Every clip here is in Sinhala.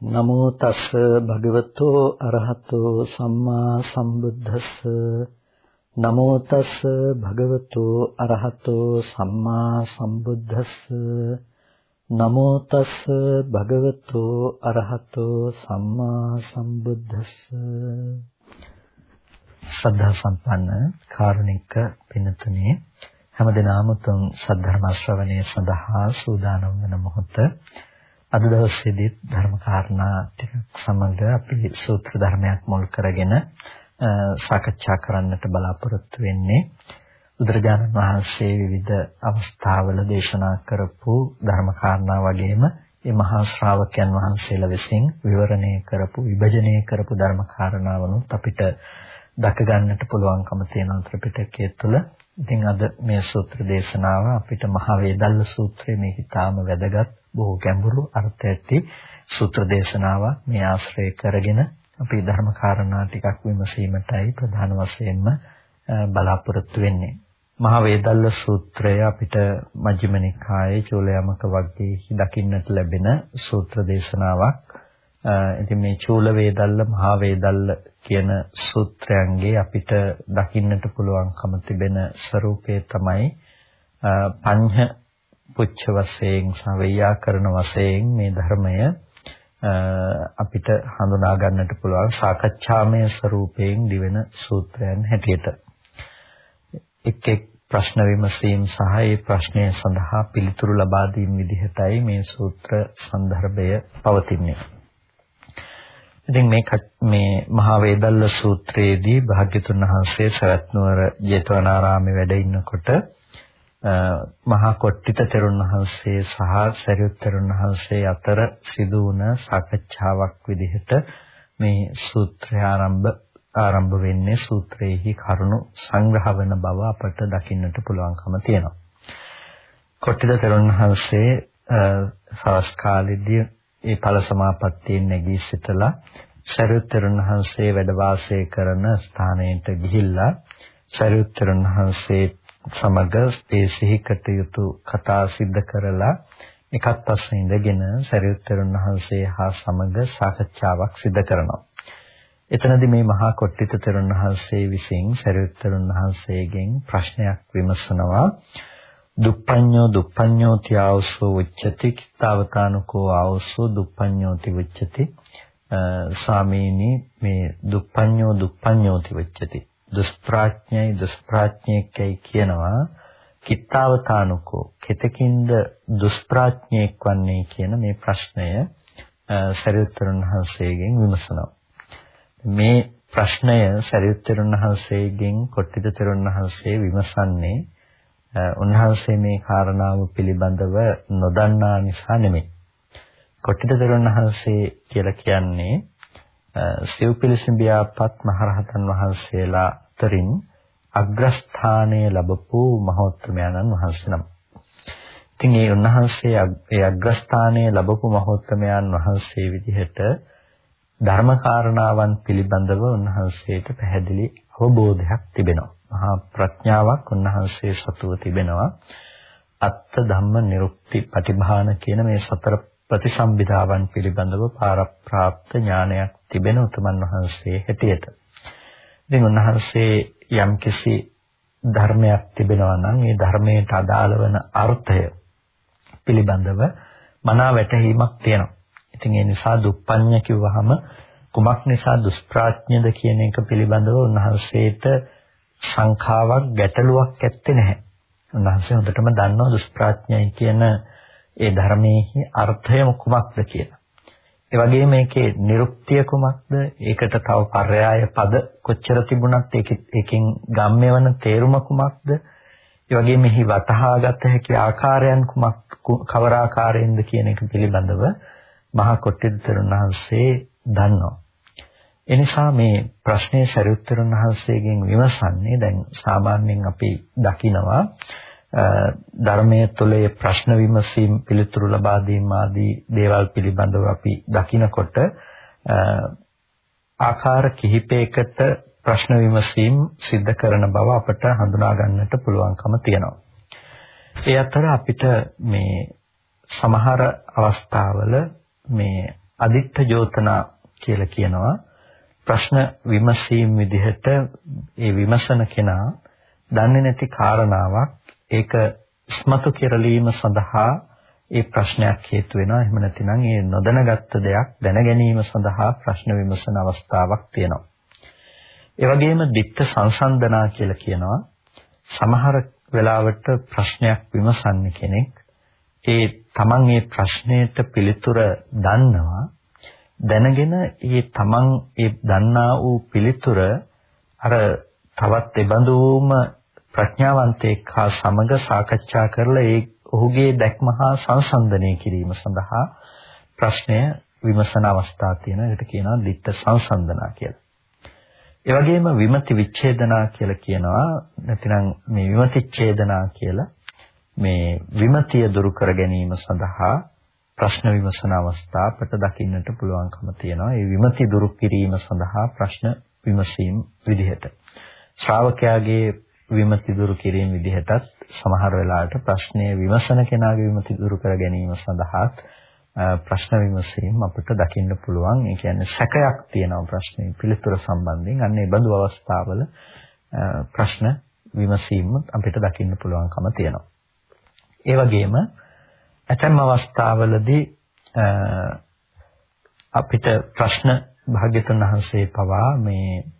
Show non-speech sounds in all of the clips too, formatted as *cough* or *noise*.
නමෝ තස් භගවතෝ අරහතෝ සම්මා සම්බුද්දස්ස. නමෝ තස් භගවතෝ අරහතෝ සම්මා සම්බුද්දස්ස. නමෝ තස් භගවතෝ අරහතෝ සම්මා සම්බුද්දස්ස. ශ්‍රද්ධා සම්පන්න කාරුණික පින්තුනේ හැමදෙනාම තුන් සද්ධර්ම ශ්‍රවණය සඳහා සූදානම් වන මොහොත අද දවසේදී ධර්ම කාරණා ටිකක් සමග අපි සූත්‍ර ධර්මයක් මුල් කරගෙන සාකච්ඡා කරන්නට බලාපොරොත්තු වෙන්නේ. බුදුරජාණන් වහන්සේ විවිධ අවස්ථාවල දේශනා කරපු ධර්ම කාරණා වගේම මේ මහා ශ්‍රාවකයන් වහන්සේලා විසින් විවරණය කරපු විභජනය කරපු ධර්ම කාරණාවනුත් අපිට දක ගන්නට පුළුවන්කම තියෙන ත්‍රිපිටකය තුළ ඉතින් අද මේ සූත්‍ර දේශනාව අපිට මහා වේදල්ල සූත්‍රයේ මේ හිතාම වැදගත් බොහෝ ගැඹුරු අර්ථ ඇති සූත්‍ර දේශනාවක් මේ ආශ්‍රය කරගෙන අපි ධර්ම කාරණා ටිකක් විමසීමටයි ප්‍රධාන වශයෙන්ම බලාපොරොත්තු වෙන්නේ. මහා වේදල්ල සූත්‍රය අපිට මජ්ක්‍ධිම නිකායේ චූලයමක වර්ගයේ දකින්නට ලැබෙන සූත්‍ර දේශනාවක්. ඉතින් මේ චූල වේදල්ල මහා වේදල්ල කියන සූත්‍රයන්ගේ අපිට දකින්නට පුළුවන්කම තිබෙන ස්වરૂපය තමයි පඤ්හ පුච්ච වශයෙන් සහ ව්‍යාකරණ වශයෙන් මේ ධර්මය අපිට හඳුනා ගන්නට පුළුවන් සාකච්ඡාමය ස්වරූපයෙන් දිවෙන සූත්‍රයන් හැටියට එක් එක් ප්‍රශ්න විමසීම් සහ ඒ ප්‍රශ්නය සඳහා පිළිතුරු ලබා දීම විදිහටයි මේ සූත්‍ර සන්දර්භය පවතින්නේ. ඉතින් මේ මේ මහා වේදල්ල සූත්‍රයේදී භාග්‍යතුන් වහන්සේ සවැත් නුවර ජේතවනාරාමේ වැඩ ඉන්නකොට මහා කොට්ටිත තෙරුන් වහන්සේ සහ සරියුත් තෙරුන් වහන්සේ අතර සිදු වුණ සාකච්ඡාවක් විදිහට මේ සූත්‍රය ආරම්භ ආරම්භ වෙන්නේ සූත්‍රයේහි කරුණු සංග්‍රහ වෙන බව අපට දකින්නට පුළුවන්කම තියෙනවා. කොට්ටිත තෙරුන් වහන්සේ සවස් කාලෙදී ඒ ඵල සමාපත්තියෙන් නැගී සිටලා සරියුත් තෙරුන් වහන්සේ වැඩ වාසය කරන ස්ථානයට ගිහිල්ලා සරියුත් තෙරුන් වහන්සේ සමග ඒ සිහි කටයුතු කතා සිද්ධ කරලා එකත් පස්සේ ඉඳගෙන සරියුත්තරුන් වහන්සේ හා සමග සාකච්ඡාවක් සිදු කරනවා. එතනදී මේ මහා කොට්ටිත තෙරුන් වහන්සේ විසින් සරියුත්තරුන් වහන්සේගෙන් ප්‍රශ්නයක් විමසනවා. දුප්පඤ්ඤෝ දුප්පඤ්ඤෝති ආවසෝ උච්චති කිතාවතානුකෝ ආවසෝ දුප්පඤ්ඤෝති උච්චති ස්වාමීනි මේ දුප්පඤ්ඤෝ දුප්පඤ්ඤෝති උච්චති දුෂ්ප්‍රඥයි දුෂ්ප්‍රඥයෙක්යි කියනවා කිත්තාවතානුකෝ කෙතකින්ද දුෂ්ප්‍රඥයෙක් වන්නේ කියන මේ ප්‍රශ්නය සරියුත්තරුන් වහන්සේගෙන් විමසනවා. මේ ප්‍රශ්නය සරියුත්තරුන් වහන්සේගෙන් කොට්ටිතරුන් වහන්සේ විමසන්නේ උන්වහන්සේ මේ කාරණාව පිළිබඳව නොදන්නා නිසා නෙමෙයි. කොට්ටිතරුන් වහන්සේ කියලා කියන්නේ සිව්පිලිසිඹියාපත් මහරහතන් වහන්සේලා අතරින් අග්‍රස්ථානය ලැබපු මහෝත්තමයන්න් වහන්සේ නම. ඉතින් ඒ උන්වහන්සේ ඒ අග්‍රස්ථානය ලැබපු මහෝත්තමයන් වහන්සේ විදිහට ධර්මකාරණාවන් පිළිබඳව උන්වහන්සේට පැහැදිලි අවබෝධයක් තිබෙනවා. මහා ප්‍රඥාවක් උන්වහන්සේ සතුව තිබෙනවා. අත්ත ධම්ම නිරුක්ති පටිභාන කියන මේ සතර ප්‍රතිසම්බිදාවන් පිළිබඳව පාරප්‍රාප්ත ඥානයක් තිබෙන උතුමන් වහන්සේ හැටියට. ඉතින් උන්වහන්සේ යම්කිසි ධර්මයක් තිබෙනවා නම් ඒ ධර්මයට අදාළ වන අර්ථය පිළිබඳව මනා වැටහීමක් තියෙනවා. ඉතින් ඒ නිසා දුප්පඤ්ඤ කිව්වහම කුමක් නිසා දුෂ්ප්‍රඥද කියන එක පිළිබඳව උන්වහන්සේට සංඛාවක් ගැටලුවක් ඇත්තේ නැහැ. උන්වහන්සේ හොඳටම දන්නවා දුෂ්ප්‍රඥයි කියන ඒ ධර්මයේ අර්ථය කුමක්ද කියලා. ඒ වගේම මේකේ නිරුක්තිය කුමක්ද? ඒකට තව පర్యాయ පද කොච්චර තිබුණත් ඒකෙන් ගම්ම්‍ය වෙන තේරුම කුමක්ද? ඒ වගේම මෙහි වතහාගත හැකි ආකාරයන් කුමක් කවර ආකාරයෙන්ද කියන එක පිළිබඳව මහා කොට්ටිතරුණ වහන්සේ දන්නවා. එනිසා මේ ප්‍රශ්නේ සරියුත්තරුණ වහන්සේගෙන් විමසන්නේ දැන් සාමාන්‍යයෙන් අපි දකිනවා ධර්මයේ තුලේ ප්‍රශ්න විමසීම් පිළිතුරු ලබා දීම ආදී දේවල් පිළිබඳව අපි දකිනකොට ආකාර කිහිපයකට ප්‍රශ්න විමසීම් සිද්ධ කරන බව අපට හඳුනා ගන්නට පුළුවන්කම තියෙනවා. ඒ අතර අපිට මේ සමහර අවස්ථාවල මේ අදිත්ත යෝතනා කියලා කියනවා ප්‍රශ්න විමසීම් විදිහට ඒ විමසන කෙනා දන්නේ නැති කාරණාවක් ඒක ස්මතු කෙරලීම සඳහා ඒ ප්‍රශ්නයක් හේතු වෙනවා. එහෙම නැතිනම් ඒ නොදැනගත්ත දෙයක් දැන ගැනීම සඳහා ප්‍රශ්න විමසන අවස්ථාවක් තියෙනවා. ඒ වගේම ditta සංසන්දනා කියලා කියනවා. සමහර වෙලාවට ප්‍රශ්නයක් විමසන්නේ කෙනෙක් ඒ තමන් මේ ප්‍රශ්නයට පිළිතුර දන්නවා දැනගෙන ඒ තමන් ඒ දන්නා වූ පිළිතුර අර තවත් එබඳුම ප්‍රඥාවන්තයෙක් හා සමග සාකච්ඡා කරලා ඒ ඔහුගේ දැක්ම හා සංසන්දනය කිරීම සඳහා ප්‍රශ්නය විමසන අවස්ථා තියෙන එකට කියනවා ditta සංසන්දනා කියලා. ඒ වගේම විමති විච්ඡේදනා කියලා කියනවා නැතිනම් මේ විමතිච්ඡේදනා කියලා මේ විමතිය දුරු කර ගැනීම සඳහා ප්‍රශ්න විමසන අවස්ථා අපට දකින්නට පුළුවන්කම තියෙනවා. ඒ විමති දුරු කිරීම සඳහා ප්‍රශ්න විමසීම් විදිහට. ශ්‍රාවකයාගේ විමති දුරු කිරීම විදිහටත් සමහර වෙලාවට ප්‍රශ්නය විමසන කෙනාගේ විමති දුරු කර ගැනීම සඳහාත් ප්‍රශ්න විමසීම් අපිට දකින්න පුළුවන්. ඒ කියන්නේ සැකයක් තියෙනවා ප්‍රශ්නේ පිළිතුර සම්බන්ධයෙන්. අන්න ඒ බඳු අවස්ථාවල ප්‍රශ්න විමසීම් අපිට දකින්න පුළුවන්කම තියෙනවා. ඒ වගේම ඇතැම් අවස්ථාවලදී අපිට ප්‍රශ්න භාග්‍යතුන් වහන්සේ පවා මේ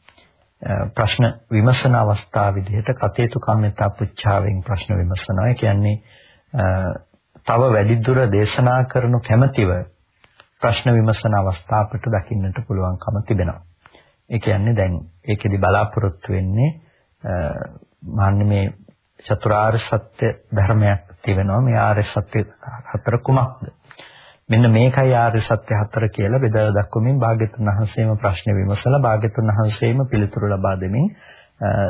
ප්‍රශ්න විමසන අවස්ථාව විදිහට කතේතු කම්මිතා පුච්චාවෙන් ප්‍රශ්න විමසනවා. ඒ කියන්නේ තව වැඩිදුර දේශනා කරනු කැමැතිව ප්‍රශ්න විමසන අවස්ථා අපිට දකින්නට පුළුවන්කම තිබෙනවා. ඒ කියන්නේ දැන් ඒකෙදි බලාපොරොත්තු වෙන්නේ මාන්නේ මේ චතුරාර්ය සත්‍ය ධර්මයක් තිබෙනවා. මේ ආර්ය සත්‍ය හතර කුමක්ද? මෙන්න මේකයි ආර්ය සත්‍ය හතර කියලා බෙදලා දක්වමින් භාග්‍යතුන් වහන්සේම ප්‍රශ්න විමසලා භාග්‍යතුන් වහන්සේම පිළිතුරු ලබා දෙමින්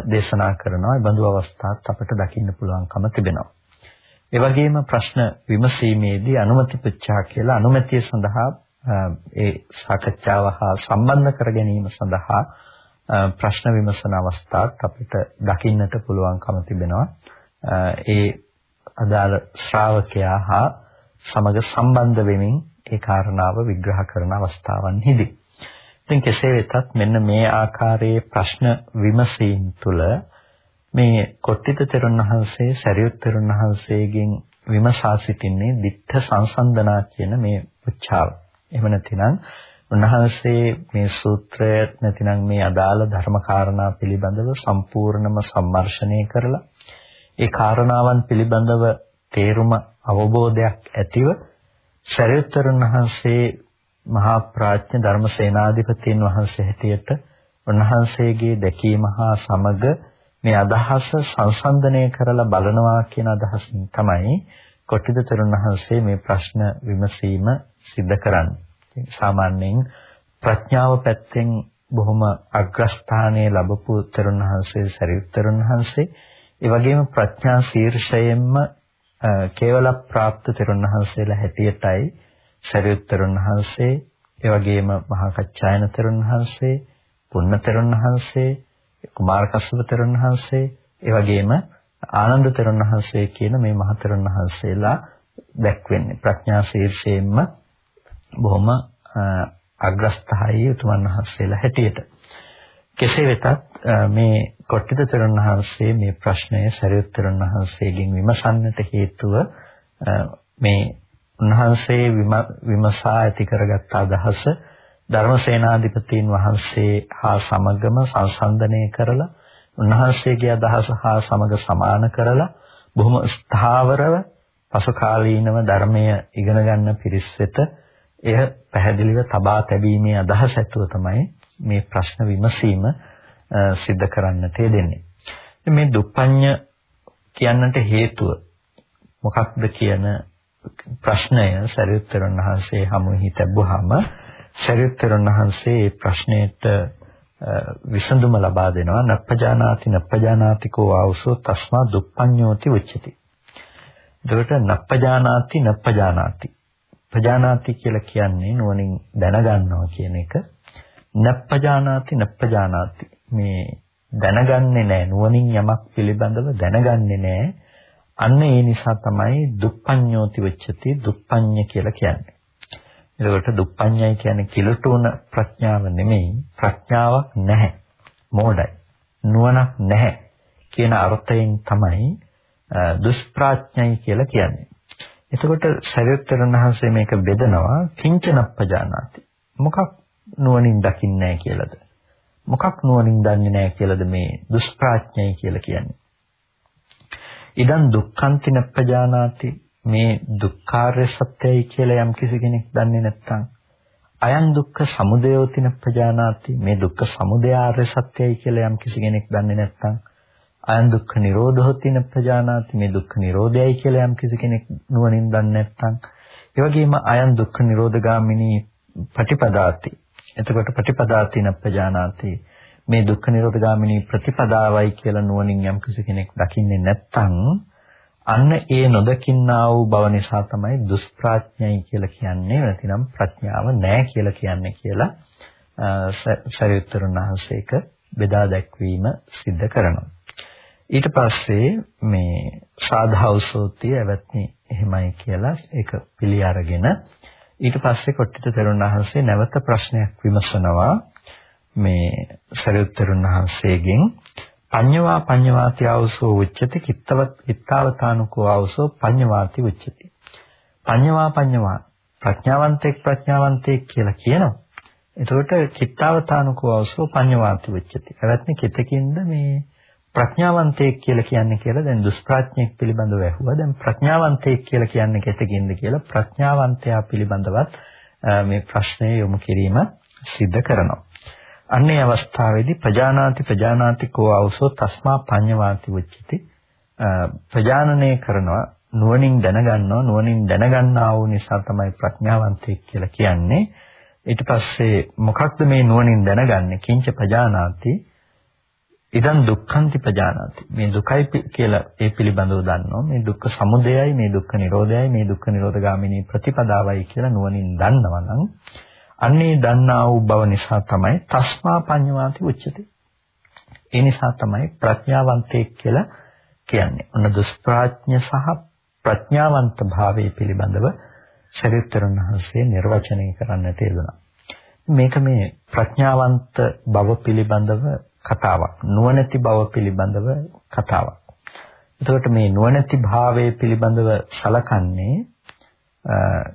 දේශනා කරනවා. ඒ බඳු අවස්ථාත් අපිට දකින්න පුළුවන්කම තිබෙනවා. ඒ වගේම ප්‍රශ්න විමසීමේදී අනුමති පුච්චා කියලා අනුමැතිය සඳහා ඒ සාකච්ඡාව හා සම්බන්ධ කර ගැනීම සඳහා ප්‍රශ්න විමසන අවස්ථාත් අපිට දකින්නට පුළුවන්කම තිබෙනවා. ඒ අදාළ ශ්‍රාවකයා හා සමග සම්බන්ධ වෙමින් ඒ කාරණාව විග්‍රහ කරන අවස්ථාවන්හිදී. ඉතින් කෙසේ වෙතත් මෙන්න මේ ආකාරයේ ප්‍රශ්න විමසීම් තුළ මේ කොට්ටිත තෙරුන් වහන්සේ සරියුත් තෙරුන් වහන්සේගෙන් විමසා සිටින්නේ ditta සංසන්දනා කියන මේ උච්චාව. එහෙම නැතිනම් උන්වහන්සේ මේ සූත්‍රය නැතිනම් මේ අදාළ ධර්ම කාරණා පිළිබඳව සම්පූර්ණම සම්මර්ෂණය කරලා ඒ කාරණාවන් පිළිබඳව තේරුම අවබෝධයක් ඇතිව ශරීරතරන් වහන්සේ මහා ප්‍රඥ ධර්මසේනාධිපතීන් වහන්සේ හැටියට උන්වහන්සේගේ දැකීම හා සමග මේ අදහස සංසන්දනය කරලා බලනවා කියන අදහසින් තමයි කොටිද තරුණ වහන්සේ මේ ප්‍රශ්න විමසීම සිද්ධ කරන්නේ. සාමාන්‍යයෙන් ප්‍රඥාව පැත්තෙන් බොහොම අග්‍රස්ථානයේ ලැබපු තරුණ වහන්සේ සරියුත් තරුණ වහන්සේ ඒ වගේම ප්‍රඥා ශීර්ෂයෙන්ම කේවල ප්‍රාප්ත තෙරුන් වහන්සේලා හැටියටයි සරියුත් තෙරුන් වහන්සේ ඒ වගේම මහා කච්චායන තෙරුන් වහන්සේ පුන්න තෙරුන් වහන්සේ කුමාර කස්සප තෙරුන් වහන්සේ ඒ වගේම ආනන්ද තෙරුන් වහන්සේ කියන මේ මහ තෙරුන් වහන්සේලා දැක්වෙන්නේ. ප්‍රඥා ශීර්ෂයෙන්ම බොහොම අග්‍රස්ථායී උතුමන් වහන්සේලා හැටියට. කෙසේ වෙතත් මේ කොට්ටිත තෙරුන් වහන්සේ මේ ප්‍රශ්නය සරියුත් තෙරුන් වහන්සේගෙන් විමසන්නට හේතුව මේ උන්වහන්සේ විමසා ඇති කරගත් අදහස ධර්මසේනාධිපතීන් වහන්සේ හා සමගම සංසන්දනය කරලා උන්වහන්සේගේ අදහස හා සමග සමාන කරලා බොහොම ස්ථාවරව පසු කාලීනව ධර්මය ඉගෙන ගන්න පිරිස් වෙත එය පැහැදිලිව තබා තැබීමේ අදහස ඇතුව තමයි මේ ප්‍රශ්න විමසීම සිද්ධ කරන්නට යෙදෙන්නේ. මේ දුප්පඤ්ඤ කියන්නට හේතුව මොකක්ද කියන ප්‍රශ්නය සරියුත්තරුන් වහන්සේ හමුෙහි තිබුවාම සරියුත්තරුන් වහන්සේ මේ ප්‍රශ්නයට විසඳුම ලබා දෙනවා නප්පජානාති නප්පජානාතිකෝ ආවසෝ තස්මා දුප්පඤ්ඤෝති උච්චති. එතකොට නප්පජානාති නප්පජානාති. පජානාති කියලා කියන්නේ නුවණින් දැනගන්නවා කියන එක. නප්පජානාති නප්පජානාති මේ දැනගන්නේ නැහැ නුවණින් යමක් පිළිබඳව දැනගන්නේ නැහැ අන්න ඒ නිසා තමයි දුප්පඤ්ඤෝති වෙච්චති දුප්පඤ්ඤ කියලා කියන්නේ එතකොට දුප්පඤ්ඤයි කියන්නේ කිලුටුන ප්‍රඥාව නෙමෙයි ප්‍රඥාවක් නැහැ. මෝඩයි. නුවණක් නැහැ කියන අර්ථයෙන් තමයි දුෂ්ප්‍රඥයි කියලා කියන්නේ. එතකොට සරියුත්තර වහන්සේ මේක බෙදනවා කිංචනප්පජානාති. මොකක් නුවණින් දකින්නේ නැහැ කියලාද? මොකක් නුවණින් දන්නේ නැහැ කියලාද මේ දුෂ්ප්‍රඥයි කියලා කියන්නේ? ඉදන් දුක්ඛන්ති නප්පජානාති මේ දුක්ඛාර්ය සත්‍යයි කියලා යම් කිසි කෙනෙක් දන්නේ නැත්නම් අයන් දුක්ඛ සමුදයෝති නප්පජානාති මේ දුක්ඛ සමුදය ආර්ය සත්‍යයි කියලා යම් කිසි කෙනෙක් දන්නේ නැත්නම් අයන් දුක්ඛ නිරෝධෝති නප්පජානාති මේ දුක්ඛ නිරෝධයයි කියලා යම් කිසි කෙනෙක් නුවණින් දන්නේ නැත්නම් ඒ වගේම අයන් දුක්ඛ නිරෝධගාමිනී පටිපදාති එතකොට ප්‍රතිපදාති නප්පජානාති මේ දුක්ඛ නිරෝධ ගාමිනී ප්‍රතිපදාවයි කියලා නුවණින් යම් කෙනෙක් දකින්නේ නැත්නම් අන්න ඒ නොදකින්නා වූ බව නිසා තමයි දුෂ්ප්‍රඥයි කියලා කියන්නේ නැතිනම් ප්‍රඥාව නැහැ කියලා කියන්නේ කියලා සරියුත්තරුන් වහන්සේක බෙදා දැක්වීම සිද්ධ කරනවා. ඊට පස්සේ මේ සාධාවසෝතිය ඇවත්නි එහෙමයි කියලා ඒක පිළි අරගෙන ඊට පස්සේ කොට්ටිත තෙරුන් වහන්සේ නැවත ප්‍රශ්නයක් විමසනවා. මේ සරියුත්තරුන් වහන්සේගෙන් පඤ්ඤවා පඤ්ඤවාති ආවසෝ උච්චති කිත්තවත් කිත්තාවතානුකෝ ආවසෝ පඤ්ඤවාති උච්චති. පඤ්ඤවා පඤ්ඤවා ප්‍රඥාවන්තෙක් ප්‍රඥාවන්තෙක් කියලා කියනවා. එතකොට කිත්තාවතානුකෝ ආවසෝ පඤ්ඤවාති උච්චති. එවත්නි කිතකින්ද මේ ප්‍රඥාවන්තයෙක් කියලා කියන්නේ කියලා දැන් දුෂ්ප්‍රඥෙක් පිළිබඳව ඇහුවා. දැන් ප්‍රඥාවන්තයෙක් කියලා කියන්නේ කෙතකින්ද කියලා ප්‍රඥාවන්තයා පිළිබඳවත් මේ ප්‍රශ්නය යොමු කිරීම සිද්ධ කරනවා. අන්නේ අවස්ථාවේදී ප්‍රජානාති ප්‍රජානාති කෝ අවසෝ තස්මා පඤ්ඤවාති උච්චති. ප්‍රජානනය කරනවා නුවණින් දැනගන්නවා නුවණින් දැනගන්නා වූ නිසා තමයි ප්‍රඥාවන්තයෙක් කියලා කියන්නේ. ඊට පස්සේ මොකක්ද මේ නුවණින් දැනගන්නේ? කිංච ප්‍රජානාති ඉදන් දුක්ඛන්ති පජානාති. මේ දුකයි කියලා ඒ පිළිබඳව දන්නවා. මේ දුක්ඛ සමුදයයි මේ දුක්ඛ නිරෝධයයි මේ දුක්ඛ නිරෝධගාමිනී ප්‍රතිපදාවයි කියලා නුවණින් දන්නවා නම් අන්නේ දන්නා වූ බව නිසා තමයි තස්මා පඤ්ඤවාති උච්චති. ඒ නිසා තමයි ප්‍රඥාවන්තයෙක් කියලා කියන්නේ. ඔන්න දුෂ්ප්‍රඥ සහ ප්‍රඥාවන්ත භාවයේ පිළිබඳව ශරීරතරන් වහන්සේ නිර්වචනය කරන්නට යෙදුණා. මේක මේ ප්‍රඥාවන්ත බව පිළිබඳව කතාවක්. නුවණැති බව පිළිබඳව කතාවක්. එතකොට මේ නුවණැති භාවයේ පිළිබඳව සලකන්නේ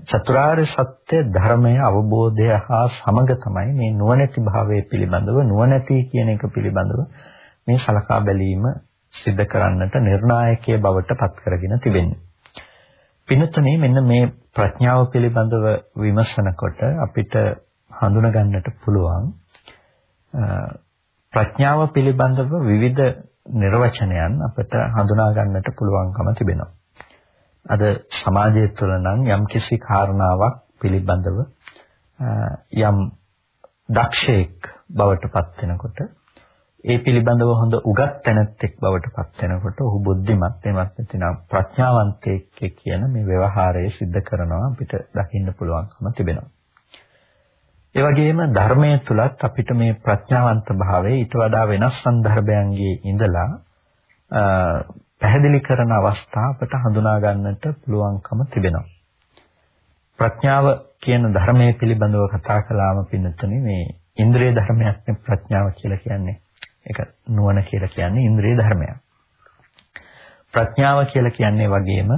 චතුරාර්ය සත්‍ය ධර්මයේ අවබෝධය හා සමග තමයි මේ නුවණැති භාවයේ පිළිබඳව නුවණැති කියන එක පිළිබඳව මේ සලකා බැලීම සිද්ධ කරන්නට නිර්ණායකයේ බවට පත් කරගෙන තිබෙන්නේ. පිනතුනේ මෙන්න මේ ප්‍රඥාව පිළිබඳව විමසනකොට අපිට හඳුනා ගන්නට පුළුවන් ප්‍රඥාව පිළිබඳව විවිධ නිර්වචනයන් අපට හඳුනා ගන්නට පුළුවන්කම තිබෙනවා. අද සමාජය තුළ නම් යම්කිසි කාරණාවක් පිළිබඳව යම් දක්ෂයෙක් බවට පත් වෙනකොට ඒ පිළිබඳව හොඳ උගත් තැනැත්තෙක් බවට පත් වෙනකොට ඔහු බුද්ධිමත් එමත් නැතිනම් ප්‍රඥාවන්තයෙක් කියන මේ ව්‍යවහාරය सिद्ध කරනවා අපිට දකින්න පුළුවන්කම තිබෙනවා. ඒ වගේම ධර්මයේ තුලත් අපිට මේ ප්‍රඥාවන්ත භාවයේ ඊට වඩා වෙනස් සන්දර්භයන්ගේ ඉඳලා පැහැදිලි කරන අවස්ථා අපට හඳුනා ගන්නට පුළුවන්කම තිබෙනවා. ප්‍රඥාව කියන ධර්මයේ පිළිබඳව කතා කළාම පින්නතුනේ මේ ඉන්ද්‍රිය ධර්මයක් නේ ප්‍රඥාව කියලා කියන්නේ. ඒක නුවණ කියලා කියන්නේ ඉන්ද්‍රිය ධර්මයක්. ප්‍රඥාව කියලා කියන්නේ වගේම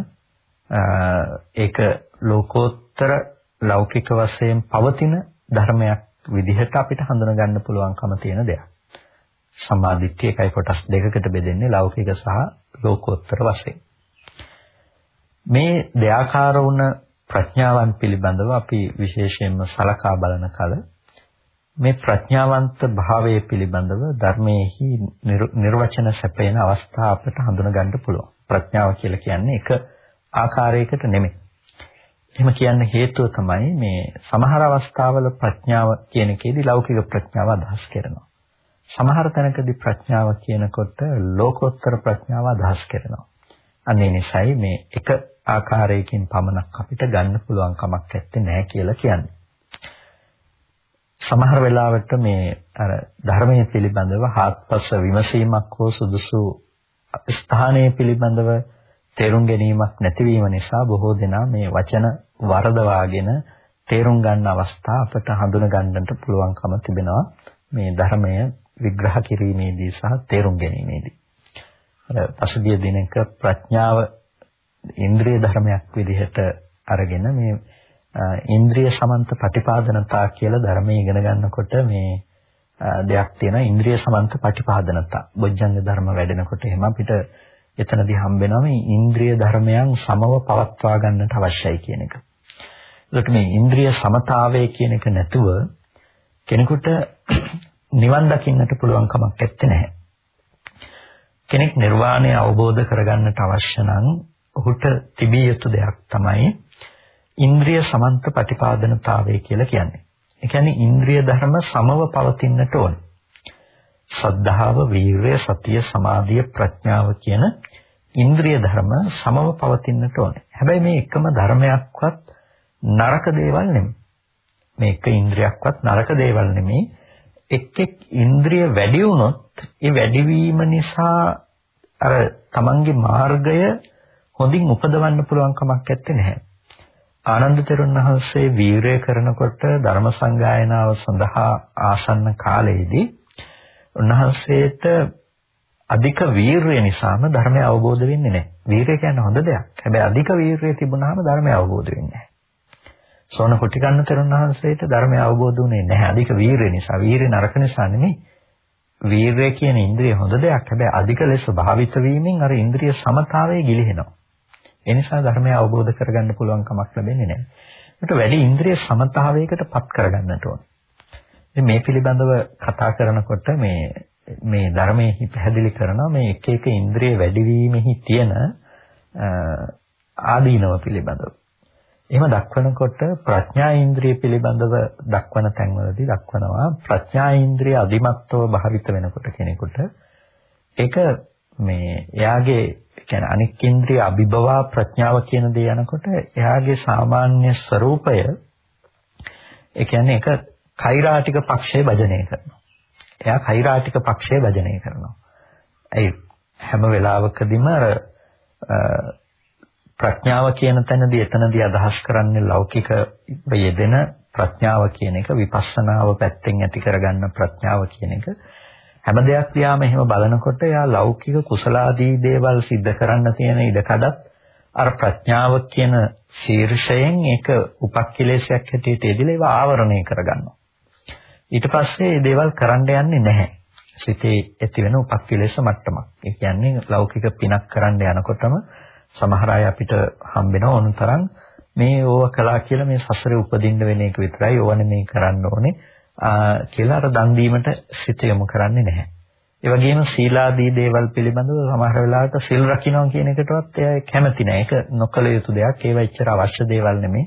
ඒක ලෝකෝත්තර ලෞකික වශයෙන් පවතින ධර්මයක් විදිහට අපිට හඳුනා ගන්න පුළුවන්කම තියෙන දෙයක්. සම්මාදිට්ඨිය එකයි කොටස් දෙකකට බෙදෙන්නේ ලෞකික සහ ලෝකෝත්තර වශයෙන්. මේ දෙයාකාර වුණ ප්‍රඥාවන් පිළිබඳව අපි විශේෂයෙන්ම සලකා බලන කල මේ ප්‍රඥාවන්ත භාවයේ පිළිබඳව ධර්මයේහි නිර්වචන සැපේන අවස්ථා අපිට හඳුනා ගන්න පුළුවන්. ප්‍රඥාව කියලා කියන්නේ එක ආකාරයකට නෙමෙයි. එහෙම කියන්න හේතුව තමයි මේ සමහර අවස්ථාවල ප්‍රඥාව කියන එකේදී ලෞකික ප්‍රඥාව අදහස් කරනවා. සමහර තැනකදී ප්‍රඥාව කියනකොට ලෝකෝත්තර ප්‍රඥාව අදහස් කරනවා. අනේ නිසායි මේ එක ආකාරයකින් පමණක් අපිට ගන්න පුළුවන් කමක් නැත්තේ නෑ කියලා කියන්නේ. සමහර වෙලාවට මේ අර ධර්මයේ පිළිබඳව හාත්පස විමසීමක් හෝ සුදුසු ස්ථානයේ පිළිබඳව තේරුම් ගැනීමක් නැතිවීම නිසා බොහෝ දෙනා මේ වචන වරදවාගෙන තේරුම් ගන්න අවස්ථා අපට හඳුන ගන්නට පුළුවන්කම තිබෙනවා මේ ධර්මය විග්‍රහ කිරීමේදී සහ තේරුම් ගැනීමේදී. අර පසුගිය දිනක ප්‍රඥාව ඉන්ද්‍රිය ධර්මයක් විදිහට අරගෙන මේ ඉන්ද්‍රිය සමන්ත ප්‍රතිපාදනතා කියලා ධර්මයේ ඉගෙන ගන්නකොට මේ දෙයක් තියෙනවා ඉන්ද්‍රිය සමන්ත ප්‍රතිපාදනතා. බොජ්ජංග ධර්ම වැඩෙනකොට එහෙම අපිට එතනදී හම්බ වෙනවා මේ ඉන්ද්‍රිය ධර්මයන් සමව පවත්වා ගන්නට අවශ්‍යයි කියන එක. ඒකට මේ ඉන්ද්‍රිය සමතාවය කියන එක නැතුව කෙනෙකුට *clears throat* නිවන් දකින්නට පුළුවන් කමක් නැත්තේ. කෙනෙක් නිර්වාණය අවබෝධ කරගන්නට අවශ්‍ය නම් ඔහුට තිබිය යුතු දෙයක් තමයි ඉන්ද්‍රිය සමන්ත ප්‍රතිපාදනතාවය කියලා කියන්නේ. ඒ කියන්නේ ඉන්ද්‍රිය ධර්ම සමව පවතින්නට ඕන. සද්ධාව, වීරය, සතිය, සමාධිය, ප්‍රඥාව කියන ඉන්ද්‍රිය ධර්ම සමව පවතින්නට ඕනේ. හැබැයි මේ එකම ධර්මයක්වත් නරක දේවල් නෙමෙයි. මේ එක ඉන්ද්‍රියක්වත් නරක දේවල් නෙමෙයි. එක් එක් ඉන්ද්‍රිය වැඩි වුණොත් ඒ වැඩිවීම නිසා අර තමන්ගේ මාර්ගය හොඳින් උපදවන්න පුළුවන් කමක් නැත්තේ නැහැ. ආනන්ද තෙරුන් වහන්සේ වීරය කරනකොට ධර්ම සංගායනාව සඳහා ආසන්න කාලයේදී උන්වහන්සේට අධික වීරය නිසාම ධර්මය අවබෝධ වෙන්නේ නැහැ. වීරය කියන්නේ හොඳ දෙයක්. හැබැයි අධික වීරය තිබුණාම ධර්මය අවබෝධ වෙන්නේ නැහැ. සෝන කුටිකන්න තෙරුන් වහන්සේට ධර්මය අවබෝධ වුණේ නැහැ. අධික වීරය නිසා. වීරය නරක නිසා නෙමෙයි. වීරය කියන ඉන්ද්‍රිය හොඳ දෙයක්. හැබැයි අධික ලෙස භාවිත වීමෙන් අර ඉන්ද්‍රිය සමතාවය ගිලිහෙනවා. ඒ නිසා ධර්මය අවබෝධ කරගන්න පුළුවන් කමක් ලැබෙන්නේ නැහැ. ඒකට වැඩි ඉන්ද්‍රිය සමතාවයකට පත් කරගන්නට ඕනේ. මේ පිළිබඳව කතා කරනකොට මේ මේ ධර්මයේ පැහැදිලි කරනවා මේ එක එක ඉන්ද්‍රිය වැඩිවීමෙහි තියෙන ආදීනව පිළිබඳව. එහෙම දක්වනකොට ප්‍රඥා ඉන්ද්‍රිය පිළිබඳව දක්වන තැන්වලදී දක්වනවා ප්‍රඥා ඉන්ද්‍රිය අධිමත්ව භාවිත වෙනකොට කෙනෙකුට ඒක මේ එයාගේ කියන්නේ අනික් ඉන්ද්‍රිය අභිබවා ප්‍රඥාව කියන දේ යනකොට එයාගේ සාමාන්‍ය ස්වરૂපය ඒ කියන්නේ ඒක කෛරාටික පක්ෂය භජනය කරනවා. එයා කෛරාටික පක්ෂය භජනය කරනවා. ඒ හැම වෙලාවකදීම අර ප්‍රඥාව කියන තැනදී එතනදී අදහස් කරන්නේ ලෞකික යෙදෙන ප්‍රඥාව කියන එක විපස්සනාව පැත්තෙන් ඇති කරගන්න ප්‍රඥාව කියන එක හැම දෙයක් දිහාම එහෙම බලනකොට එයා ලෞකික කුසලාදී දේවල් සිද්ධ කරන්න තියෙන ඉඩකඩත් අර ප්‍රඥාව කියන ශීර්ෂයෙන් ඒක උපක්ඛිලේශයක් හැටියට එදිලා ඒව ආවරණය කරගන්නවා. ඊට පස්සේ මේ දේවල් කරන්න යන්නේ නැහැ. සිතේ ඇති වෙන උපක්ඛිලේශ මට්ටමක්. ඒ කියන්නේ ලෞකික පිනක් කරන්න යනකොටම සමහර අය අපිට හම්බෙන ඕනතරම් මේ ඕව කළා කියලා මේ සසරේ උපදින්න වෙන එක විතරයි ඕවනේ මේ කරන්න ඕනේ කියලා අර දන් දීමට සිත යොමු කරන්නේ නැහැ. ඒ වගේම සීලාදී දේවල් පිළිබඳව සමහර වෙලාවට සිල් රකින්නවා කියන එකටවත් එයා කැමති නැහැ. ඒක නොකළ යුතු දෙයක්. ඒවා එච්චර අවශ්‍ය දේවල් නෙමෙයි.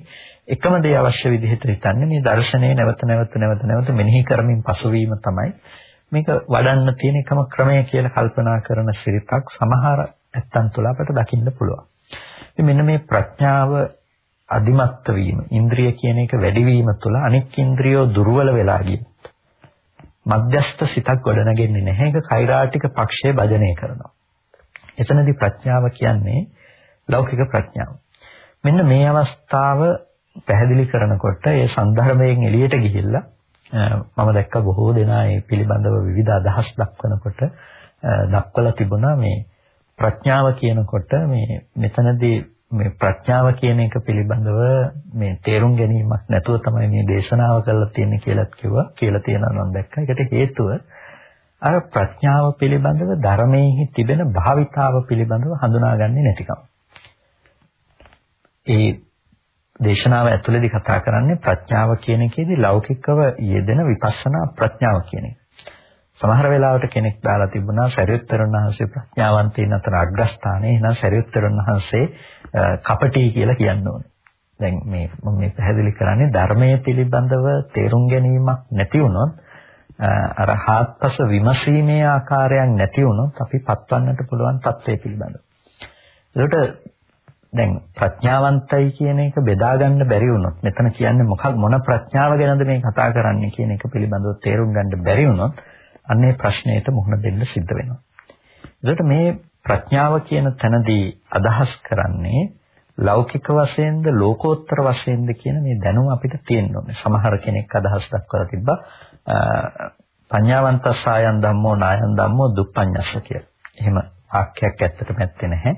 එකම දේ අවශ්‍ය විදිහට හිතන්නේ මේ දර්ශනය නැවත නැවත නැවත නැවත මෙනෙහි කරමින් පසුවීම තමයි මේක වඩන්න තියෙන එකම ක්‍රමය කියලා කල්පනා කරන සිරිතක් සමහර ඇත්තන් තුළ අපට දකින්න පුළුවන්. මෙන්න මේ ප්‍රඥාව අදිමත් වීම, ඉන්ද්‍රිය කියන එක වැඩි වීම තුළ අනික් ඉන්ද්‍රියෝ දුර්වල වෙලා ගියොත් මධ්‍යස්ත සිතක් ගොඩනගෙන්නේ නැහැ. ඒක කෛරාටික පක්ෂයේ භජනය කරනවා. එතනදී ප්‍රඥාව කියන්නේ ලෞකික ප්‍රඥාව. මෙන්න මේ අවස්ථාව පැහැදිලි කරනකොට ඒ සන්දර්භයෙන් එළියට ගිහිල්ලා මම දැක්ක බොහෝ දෙනා මේ පිළිබඳව විවිධ අදහස් දක්වනකොට දක්වලා තිබුණා මේ ප්‍රඥාව කියනකොට මේ මෙතනදී මේ ප්‍රඥාව කියන එක පිළිබඳව මේ තේරුම් ගැනීමක් නැතුව තමයි මේ දේශනාව කරලා තියෙන්නේ කියලාත් කිව්වා කියලා තියෙනවා මම දැක්කා. ඒකට හේතුව අර ප්‍රඥාව පිළිබඳව ධර්මයේ තිබෙන භාවිතාව පිළිබඳව හඳුනාගන්නේ නැතිකම. ඒ දේශනාව ඇතුළේදී කතා කරන්නේ ප්‍රඥාව කියන එකේදී ලෞකිකව යෙදෙන විපස්සනා ප්‍රඥාව කියන එක. සමහර වෙලාවට කෙනෙක් දාලා තිබුණා සරියුත්තරුන් වහන්සේ ප්‍රඥාවන්තයින් අතර අග්‍රස්ථානයේ එහෙනම් සරියුත්තරුන් වහන්සේ කපටි කියලා කියන්න ඕනේ. දැන් මේ මම මේ පැහැදිලි කරන්නේ ධර්මයේ පිළිබඳව තේරුම් ගැනීමක් නැති වුණොත් අර හාත්පස විමසීමේ ආකාරයක් නැති වුණොත් අපි පත්වන්නට පුළුවන් தත්ත්වය පිළිබඳව. ඒකට දැන් ප්‍රඥාවන්තයි කියන එක බෙදා ගන්න බැරි වුණොත් මෙතන කියන්නේ මොකක් මොන ප්‍රඥාව ගැනද මේ කතා කරන්නේ කියන එක පිළිබඳව තේරුම් ගන්න බැරි වුණොත් අන්නේ ප්‍රශ්නයට මුහුණ දෙන්න සිද්ධ වෙනවා. ඒකට මේ ප්‍රඥාව කියන තැනදී අදහස් කරන්නේ ලෞකික වශයෙන්ද ලෝකෝත්තර වශයෙන්ද කියන මේ දැනුම අපිට තියෙන්න ඕනේ. සමහර කෙනෙක් අදහස් දක්වලා තිබ්බා පඤ්ඤාවන්තසායන් ධම්මෝ නායන් ධම්මෝ දුප්පඤ්ඤස්ස කියලා. එහෙම වාක්‍යයක් ඇත්තටම ඇත්තේ නැහැ.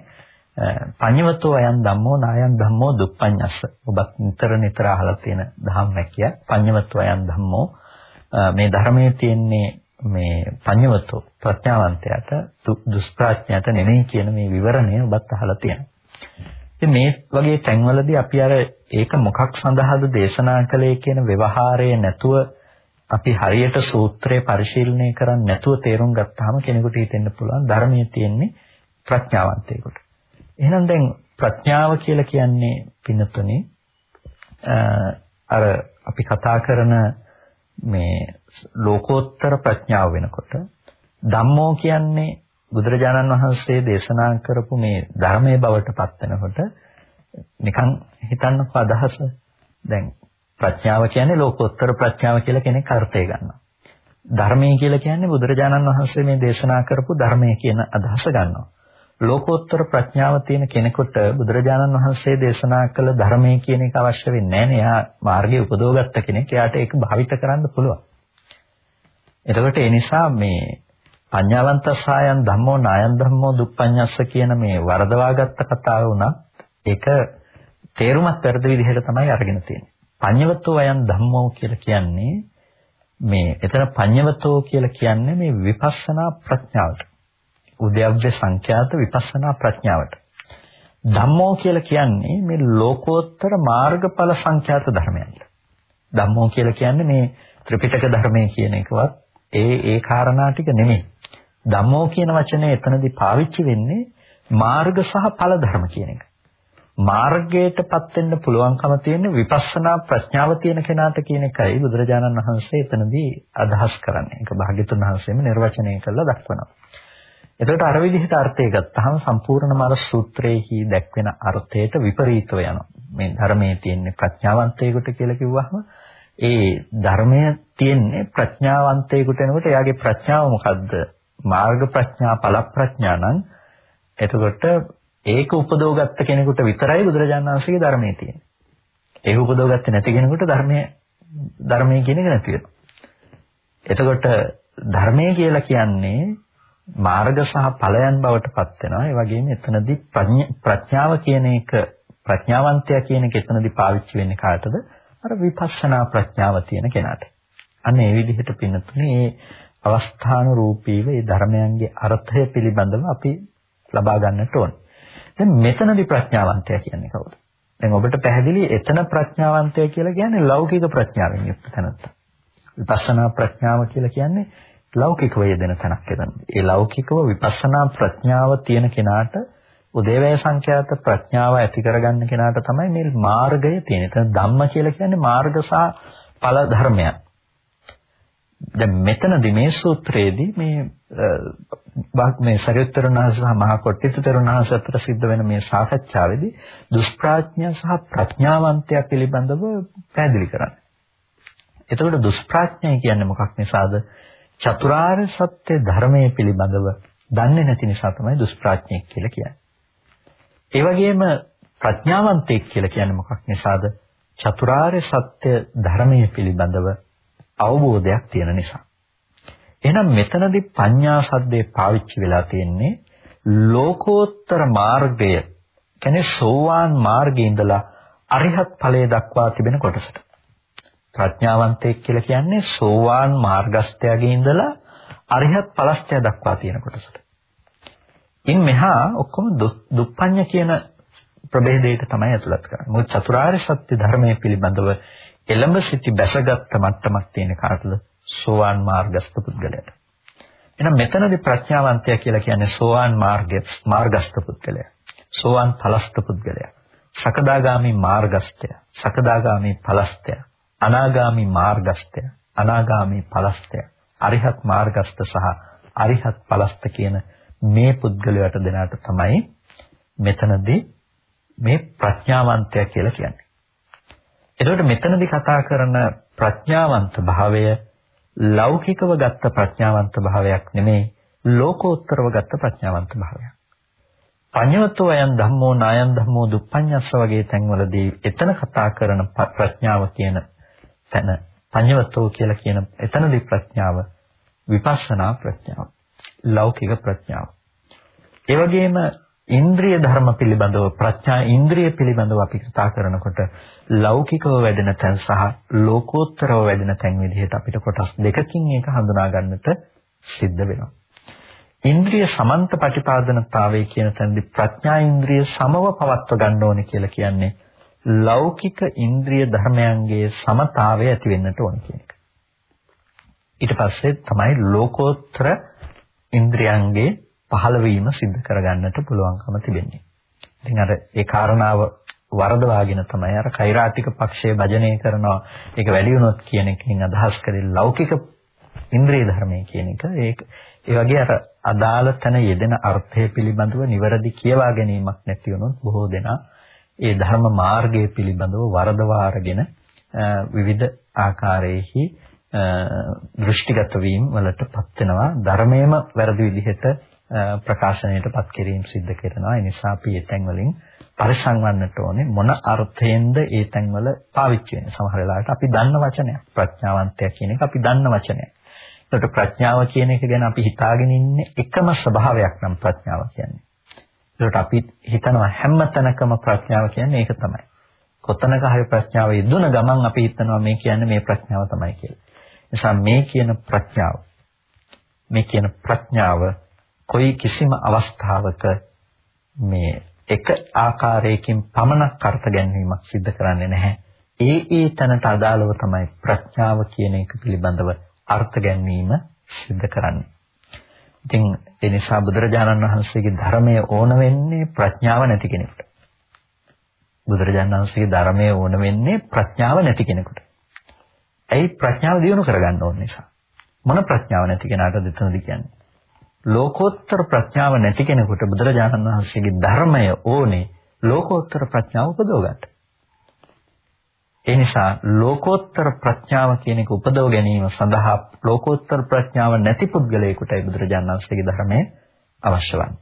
පඤ්ඤවතෝ අයන් ධම්මෝ නායන් ධම්මෝ දුප්පඤ්ඤස්ස. ඔබත් නිතර නිතර අහලා තියෙන ධම්ම වැකිය. පඤ්ඤවතෝ අයන් ධම්මෝ මේ ධර්මයේ තියෙන්නේ මේ පඤ්ඤවතෝ ප්‍රඥාවන්තයාට දුෂ්ප්‍රඥයට නෙමෙයි කියන මේ විවරණය ඔබත් අහලා තියෙනවා. ඉතින් මේ වගේ තැන්වලදී අපි අර ඒක මොකක් සඳහාද දේශනා කළේ කියන ව්‍යවහාරයේ නැතුව අපි හරියට සූත්‍රය පරිශීලනය කරන්නේ නැතුව තේරුම් ගත්තාම කෙනෙකුට හිතෙන්න පුළුවන් ධර්මයේ තියෙන්නේ ප්‍රඥාවන්තයෙකුට. එහෙනම් දැන් ප්‍රඥාව කියලා කියන්නේ පින්නතුනේ අර අපි කතා කරන මේ ලෝකෝත්තර ප්‍රඥාව වෙනකොට ධම්මෝ කියන්නේ බුදුරජාණන් වහන්සේ දේශනා කරපු මේ ධර්මයේ බවට පත් වෙනකොට නිකන් හිතන්නකෝ අදහස දැන් ප්‍රඥාව කියන්නේ ලෝකෝත්තර ප්‍රඥාව කියලා කෙනෙක් අර්ථය ගන්නවා. ධර්මයේ කියලා කියන්නේ බුදුරජාණන් වහන්සේ මේ දේශනා කරපු ධර්මයේ කියන අදහස ගන්නවා. ලෝකෝත්තර ප්‍රඥාව තියෙන කෙනෙකුට බුදුරජාණන් වහන්සේ දේශනා කළ ධර්මයේ කියන එක අවශ්‍ය වෙන්නේ නැහැ නේ. එයා මාර්ගය උපදවගත්ත කෙනෙක්. එයාට ඒක භාවිත කරන්න පුළුවන්. එතකොට ඒ නිසා මේ පඤ්ඤාවන්ත සායන් ධම්මෝ නායන් ධම්මෝ දුප්පඤ්ඤස්ස කියන මේ වරදවාගත්ත කතාව වුණත් ඒක තේරුමත් වැරදි විදිහට තමයි අරගෙන තියෙන්නේ. පඤ්ඤවතෝ අයන් ධම්මෝ කියලා කියන්නේ මේ එතන පඤ්ඤවතෝ කියලා කියන්නේ මේ විපස්සනා ප්‍රඥාවට. උද්‍යව්‍ය සංඛ්‍යාත විපස්සනා ප්‍රඥාවට. ධම්මෝ කියලා කියන්නේ මේ ලෝකෝත්තර මාර්ගඵල සංඛ්‍යාත ධර්මයන්ට. ධම්මෝ කියලා කියන්නේ මේ ත්‍රිපිටක ධර්මයේ කියන එකවත් ඒ ඒ කාරණා ටික නෙමෙයි. ධම්මෝ කියන වචනේ එතනදී පාවිච්චි වෙන්නේ මාර්ග සහ ඵල ධර්ම කියන එක. මාර්ගයටපත් වෙන්න පුළුවන්කම තියෙන විපස්සනා ප්‍රඥාව තියෙන කෙනාට කියන එකයි බුදුරජාණන් වහන්සේ එතනදී අදහස් කරන්නේ. ඒක භාග්‍යතුන් වහන්සේම නිර්වචනය කළා දක්වනවා. එතකොට අර විදිහට අර්ථය ගත්තාම සම්පූර්ණම අර සූත්‍රයේහි දැක්වෙන අර්ථයට විපරීතව යනවා. මේ ධර්මයේ තියෙන ප්‍රඥාවන්තයෙකුට කියලා කිව්වහම ඒ ධර්මය තියෙන්නේ ප්‍රඥාවන්තයෙකුට එනකොට එයාගේ ප්‍රඥාව මොකද්ද? මාර්ග ප්‍රඥා ඵල ප්‍රඥා නම් එතකොට ඒක උපදවගත්ත කෙනෙකුට විතරයි බුදුරජාණන් වහන්සේගේ ධර්මයේ තියෙන්නේ. ඒක උපදවගත්තේ නැති කෙනෙකුට ධර්මයේ ධර්මයේ කියන එක නැති වෙනවා. එතකොට ධර්මයේ කියලා කියන්නේ මාර්ග සහ ඵලයන් බවට පත් වෙනවා. ඒ වගේම එතනදී ප්‍රඥාව කියන එක ප්‍රඥාවන්තයා කියන එක එතනදී පාවිච්චි වෙන්නේ කාටද? අර විපස්සනා ප්‍රඥාව තියෙන කෙනාට. අන්න ඒ විදිහට පින්නතුනේ මේ අවස්ථානුරූපීව මේ ධර්මයන්ගේ අර්ථය පිළිබඳව අපි ලබා ගන්නට ඕන. දැන් මෙතනදී ප්‍රඥාවන්තයා කියන්නේ කවුද? දැන් ඔබට පැහැදිලි එතන ප්‍රඥාවන්තය කියලා කියන්නේ ලෞකික ප්‍රඥාවෙන් යුක්ත තැනත්ත. විපස්සනා ප්‍රඥාව කියලා කියන්නේ ලෞකිකව යෙදෙන තැනක් එතන. ඒ ලෞකිකව විපස්සනා ප්‍රඥාව තියෙන කෙනාට උදේවැය සංඛ්‍යාත ප්‍රඥාව ඇති කරගන්න කෙනාට තමයි මේ මාර්ගය තියෙන්නේ. එතන ධම්ම කියලා කියන්නේ මාර්ග සහ ඵල ධර්මයක්. දැන් මෙතනදී මේ සූත්‍රයේදී මේ මේ සරියුත්තරුණාස සහ මහා කොට්ටිතුරුණාස අතර සිද්ධ වෙන මේ සාකච්ඡාවේදී දුෂ්ප්‍රඥා සහ ප්‍රඥාවන්තයා පිළිබඳව පැහැදිලි කරන්නේ. එතකොට දුෂ්ප්‍රඥය කියන්නේ මොකක් නිසාද? චතුරාර්ය සත්‍ය ධර්මයේ පිළිබඳව දන්නේ නැති නිසා තමයි දුෂ්ප්‍රඥයෙක් කියලා කියන්නේ. ඒ වගේම ප්‍රඥාවන්තයෙක් කියලා කියන්නේ මොකක් නිසාද? චතුරාර්ය සත්‍ය ධර්මයේ පිළිබඳව අවබෝධයක් තියෙන නිසා. එහෙනම් මෙතනදී පඤ්ඤා සද්දේ පාවිච්චි වෙලා තියෙන්නේ ලෝකෝත්තර මාර්ගය කියන්නේ සෝවාන් මාර්ගයේ ඉඳලා අරිහත් ඵලයේ දක්වා තිබෙන කොටසට. ප්‍රඥාවන්තයෙක් කියලා කියන්නේ සෝවාන් මාර්ගස්ත්‍යයේ ඉඳලා අරිහත් ඵලස්ත්‍ය දක්වා තියෙන කොටසට. ඉන් මෙහා ඔක්කොම දුප්පඤ්ඤ කියන ප්‍රභේදයට තමයි ඇතුළත් කරන්නේ. මොකද චතුරාර්ය සත්‍ය ධර්මයේ පිළිබඳව එළඹ සිටි බැසගත් මට්ටමක් තියෙන කාටද? සෝවාන් මාර්ගස්ත පුද්ගලයාට. එහෙනම් මෙතනදී ප්‍රඥාවන්තය කියලා කියන්නේ සෝවාන් මාර්ගයේ මාර්ගස්ත පුද්ගලයා. සෝවාන් ඵලස්ත පුද්ගලයා. සකදාගාමි මාර්ගස්තය. සකදාගාමි ඵලස්තය. අනාගාමි මාර්ගස්තය. අනාගාමි ඵලස්තය. අරිහත් මාර්ගස්ත සහ අරිහත් ඵලස්ත කියන මේ පුද්ගලයාට දෙනාට තමයි මෙතනදී මේ ප්‍රඥාවන්තය කියලා කියන්නේ. එතකොට මෙතනදී කතා කරන ප්‍රඥාවන්ත භාවය ලෞකිකව ගත්ත ප්‍රඥාවන්ත භාවයක් නෙමෙයි ලෝකෝත්තරව ගත්ත ප්‍රඥාවන්ත භාවයක්. පඤ්ඤවතෝ අයන් ධම්මෝ නායන් ධම්මෝ දුප්පඤ්ඤස්ස වගේ තැන්වලදී එතන කතා කරන ප්‍රඥාව කියන තැන පඤ්ඤවතෝ කියලා කියන එතනදී ප්‍රඥාව විපස්සනා ප්‍රඥාව ලෞකික ප්‍රඥාව ඒ වගේම ඉන්ද්‍රිය ධර්ම පිළිබඳව ප්‍රඥා ඉන්ද්‍රිය පිළිබඳව අපි කතා කරනකොට ලෞකිකව වැඩෙන තැන් සහ ලෝකෝත්තරව වැඩෙන තැන් විදිහට අපිට කොටස් දෙකකින් ඒක හඳුනා ගන්නට සිද්ධ වෙනවා. ඉන්ද්‍රිය සමන්ත ප්‍රතිපාදනතාවය කියන තැනදී ප්‍රඥා ඉන්ද්‍රිය සමව පවත්ව ගන්න ඕනේ කියලා කියන්නේ ලෞකික ඉන්ද්‍රිය ධර්මයන්ගේ සමතාවය ඇති වෙන්නට ඕන කියන එක. ඊට පස්සේ තමයි ලෝකෝත්තර ඉන්ද්‍රියන්ගේ පහළවීම සිද්ධ කරගන්නට පුළුවන්කම තිබෙන්නේ. ඉතින් අර ඒ කාරණාව වරදවාගෙන තමයි අර කෛරාටික පක්ෂයේ භජනය කරනවා ඒක වැඩි වුණොත් කියන එකකින් අදහස් කරේ ලෞකික ඉන්ද්‍රිය ධර්මයේ කියන එක ඒක ඒ වගේ අර අදාළ තැන යෙදෙන අර්ථය පිළිබඳව නිවැරදි කියවා ගැනීමක් නැති වුණොත් බොහෝ දෙනා ඒ ධර්ම මාර්ගය පිළිබඳව වරදවා අරගෙන විවිධ ආකාරයේහි දෘෂ්ටිගත වීම වලටපත් වෙනවා ධර්මයේම වැරදි විදිහට ප්‍රකාශනයටපත් කිරීම සිද්ධ කරනවා. ඒ නිසා අපි ඒ තැන් වලින් පරිසං වන්නට ඕනේ මොන අර්ථයෙන්ද ඒ තැන්වල පාවිච්චි වෙන්නේ. සමහර වෙලාවට අපි දන්න වචනයක්. ප්‍රඥාවන්තය කියන එක අපි දන්න වචනයක්. ඒකට ප්‍රඥාව කියන එක ගැන අපි හිතාගෙන ඉන්නේ එකම ස්වභාවයක් නම් ප්‍රඥාව කියන්නේ. ඒකට අපි හිතනවා හැම තැනකම ප්‍රඥාව කියන්නේ ඒක තමයි. කොතනක හරි ප්‍රඥාව යෙදුන ගමන් අපි හිතනවා මේ කියන්නේ මේ ප්‍රඥාව තමයි කියලා. නිසා මේ කියන ප්‍රඥාව මේ කියන ප්‍රඥාව කොයි කිසිම අවස්ථාවක මේ එක ආකාරයකින් පමණක් අර්ථ ගැනීමක් සිදු කරන්නේ නැහැ. ඒ ඒ තැනට අදාළව තමයි ප්‍රඥාව කියන එක පිළිබඳව අර්ථ ගැනීම සිදු කරන්නේ. ඉතින් ඒ නිසා බුදුරජාණන් වහන්සේගේ ධර්මය ඕන වෙන්නේ ප්‍රඥාව නැති කෙනෙකුට. බුදුරජාණන් වහන්සේගේ ධර්මය ඕන වෙන්නේ ප්‍රඥාව නැති කෙනෙකුට. ඇයි ප්‍රඥාව දියුණු කරගන්න ඕන නිසා. මොන ප්‍රඥාව නැති කෙනාටද එතනදි කියන්නේ? ලෝකෝත්තර ප්‍රඥාව නැති කෙනෙකුට බුදුරජාණන් වහන්සේගේ ධර්මය ඕනේ ලෝකෝත්තර ප්‍රඥාව උපදව ගන්න. ඒ නිසා ලෝකෝත්තර ප්‍රඥාව කියන එක උපදව ගැනීම සඳහා ලෝකෝත්තර ප්‍රඥාව නැති පුද්ගලයෙකුටයි බුදුරජාණන් වහන්සේගේ ධර්මය අවශ්‍ය වන්නේ.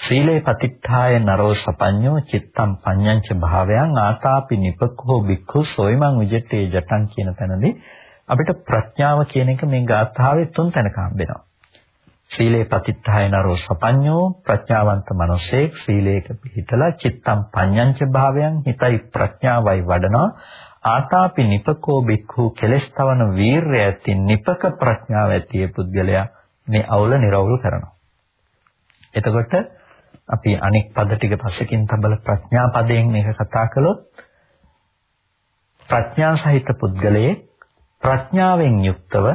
සීලේ පතිත්ථාය නරෝ සපඤ්ඤෝ චිත්තම් පඤ්ඤංච භාවයන් ආතාපි නිපකෝ බික්ඛු සොයිමං විජිතේ ජටං කියන තැනදී අපිට ප්‍රඥාව කියන එක මේ ගාථාවේ තුන් තැනක හම්බෙනවා. සීලේ පතිත්ථාය නරෝ සපඤ්ඤෝ ප්‍රඥාවන්ත මනසෙක් සීලේක පිහිටලා චිත්තම් පඤ්ඤංච භාවයන් හිතයි ප්‍රඥාවයි වඩනවා. ආතාපි නිපකෝ බික්ඛු කෙලස්තවන වීරය ඇති නිපක ප්‍රඥාව ඇති පුද්ගලයා මේ අවුල निराවුල් කරනවා. එතකොට අපි අනෙක් පද ටික පස්සකින් තබල ප්‍රඥා පදයෙන් මේක කතා කළොත් ප්‍රඥා සහිත පුද්ගලයේ ප්‍රඥාවෙන් යුක්තව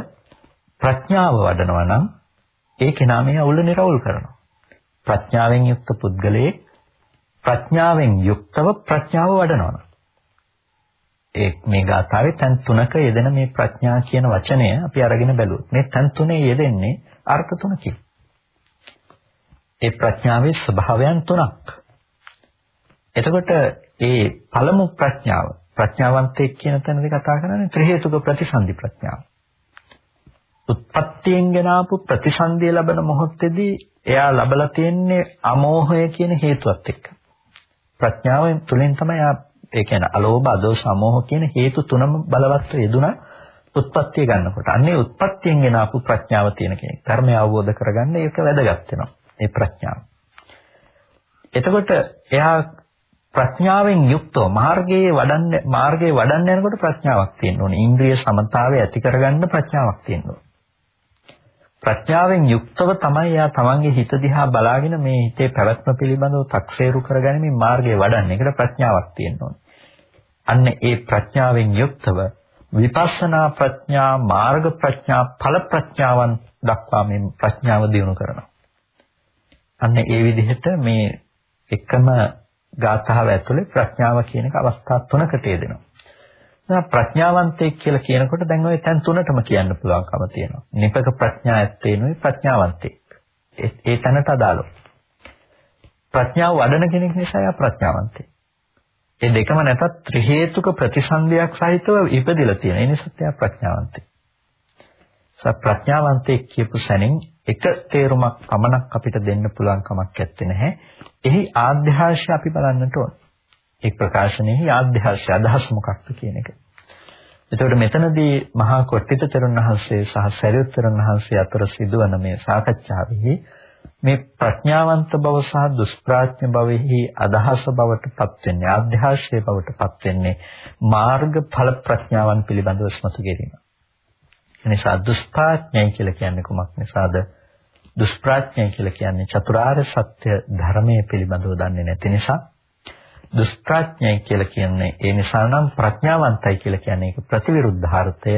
ප්‍රඥාව වඩනවා නම් ඒ කෙනා මේ අවුල නිරවුල් කරනවා. ප්‍රඥාවෙන් යුක්ත පුද්ගලයේ ප්‍රඥාවෙන් යුක්තව ප්‍රඥාව වඩනවා. ඒ මේ ගාථාවේ තැන් තුනක යෙදෙන මේ ප්‍රඥා කියන වචනය අපි අරගෙන බැලුවොත් මේ තැන් තුනේ යෙදෙන්නේ අර්ථ තුනකින්. ඒ ප්‍රඥාවේ ස්වභාවයන් තුනක්. එතකොට ඒ පළමු ප්‍රඥාව ප්‍රඥාවන්තයෙක් කියන තැනදී කතා කරන්නේ ත්‍රි හේතුක ප්‍රතිසන්දි ප්‍රඥාව. උත්පත්තියෙන් ගෙන ආපු ප්‍රතිසන්දිය ලැබෙන මොහොතේදී එයා ලබලා තියෙන්නේ අමෝහය කියන හේතුවත් එක්ක. ප්‍රඥාවෙන් තුලින් තමයි එයා ඒ කියන්නේ අලෝභ අදෝස අමෝහ කියන හේතු තුනම බලවත්ව යෙදුනා උත්පත්තිය ගන්නකොට. අන්නේ උත්පත්තියෙන් ගෙන ආපු ප්‍රඥාව තියෙන කෙනෙක්. ධර්මය අවබෝධ කරගන්න ඒක වැදගත් වෙනවා. ඒ ප්‍රඥාව. එතකොට එයා ප්‍රඥාවෙන් යුක්තව මාර්ගයේ වඩන්න මාර්ගයේ වඩන්න යනකොට ප්‍රඥාවක් තියෙන්න ඕනේ. ඉන්ද්‍රිය සමතාවය ඇති කරගන්න ප්‍රඥාවක් තියෙන්න ඕනේ. ප්‍රඥාවෙන් යුක්තව තමයි එයා තමන්ගේ හිත දිහා බලාගෙන මේ හිතේ පැවැත්ම පිළිබඳව තක්සේරු කරගැනීමේ මාර්ගය වඩන්නේ. ඒකට ප්‍රඥාවක් තියෙන්න ඕනේ. අන්න ඒ ප්‍රඥාවෙන් යුක්තව විපස්සනා ප්‍රඥා, මාර්ග ප්‍රඥා, ඵල ප්‍රඥාවන් දක්වා මේ ප්‍රඥාව දියුණු කරනවා. අන්න ඒ විදිහට මේ එකම ගාථාව ඇතුලේ ප්‍රඥාව කියන එක අවස්ථා තුනකට යෙදෙනවා. ප්‍රඥාවන්තයෙක් කියලා කියනකොට දැන් ওই තැන් තුනටම කියන්න පුළුවන්කම තියෙනවා. නිපක ප්‍රඥා ඇත්තේනොයි ප්‍රඥාවන්තයෙක්. ඒ තැනට අදාළව. ප්‍රඥාව වඩන කෙනෙක් නිසා එයා ප්‍රඥාවන්තයෙක්. ඒ දෙකම නැතත් ත්‍රි හේතුක ප්‍රතිසන්දියක් සහිතව ඉපදිලා තියෙන. ඒ නිසා එයා ප්‍රඥාවන්තයෙක්. ප්‍රඥාවන්තයෙක් කියපු සැනින් එක තේරුමක් පමණක් අපිට දෙන්න පුළුවන් කමක් නැත්තේ නැහැ. එහි ආධ්‍යාශය අපි බලන්නට ඕන. ඒ ප්‍රකාශනයේ ආධ්‍යාශය අදහස් මොකක්ද කියන එක. එතකොට මෙතනදී මහා කොට්ටිත තෙරුන් වහන්සේ සහ සරියුත් තෙරුන් වහන්සේ අතර සිදුවන මේ සාකච්ඡාවෙහි මේ ප්‍රඥාවන්ත බව සහ දුෂ්ප්‍රඥ භවෙහි අදහස බවට පත් වෙන්නේ ආධ්‍යාශය බවට පත් වෙන්නේ මාර්ගඵල ප්‍රඥාවන් පිළිබඳව ස්මතු කිරීම. එනිසා දුෂ්ප්‍රඥයි කියලා කියන්නේ කුමක් නිසාද? දුෂ්ප්‍රඥයි කියලා කියන්නේ චතුරාර්ය සත්‍ය ධර්මයේ පිළිබඳව දන්නේ නැති නිසා දුෂ්ප්‍රඥයි කියලා කියන්නේ ඒ නිසා නම් ප්‍රඥාවන්තයි කියලා කියන්නේ ඒක ප්‍රතිවිරුද්ධාර්ථය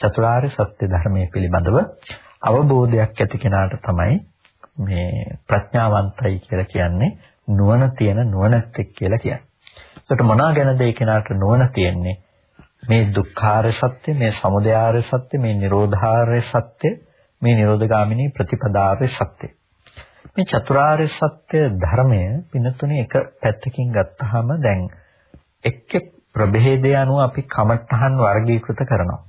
චතුරාර්ය සත්‍ය ධර්මයේ පිළිබඳව අවබෝධයක් ඇති කෙනාට තමයි මේ ප්‍රඥාවන්තයි කියලා කියන්නේ නුවණ තියෙන නුවණැත්තෙක් කියලා කියන්නේ. ඒකට මොනවා ගැනද ඒ කෙනාට නුවණ තියෙන්නේ? මේ දුක්ඛාර සත්‍ය, මේ සමුදයාර සත්‍ය, මේ නිරෝධාර සත්‍ය, මේ නිරෝධගාමිනී ප්‍රතිපදාර සත්‍ය. මේ චතුරාර්ය සත්‍ය ධර්මය පිනතුනේ එක පැත්තකින් ගත්තාම දැන් එක් එක් ප්‍රභේදය අනුව අපි කමඨහන් වර්ගීකృత කරනවා.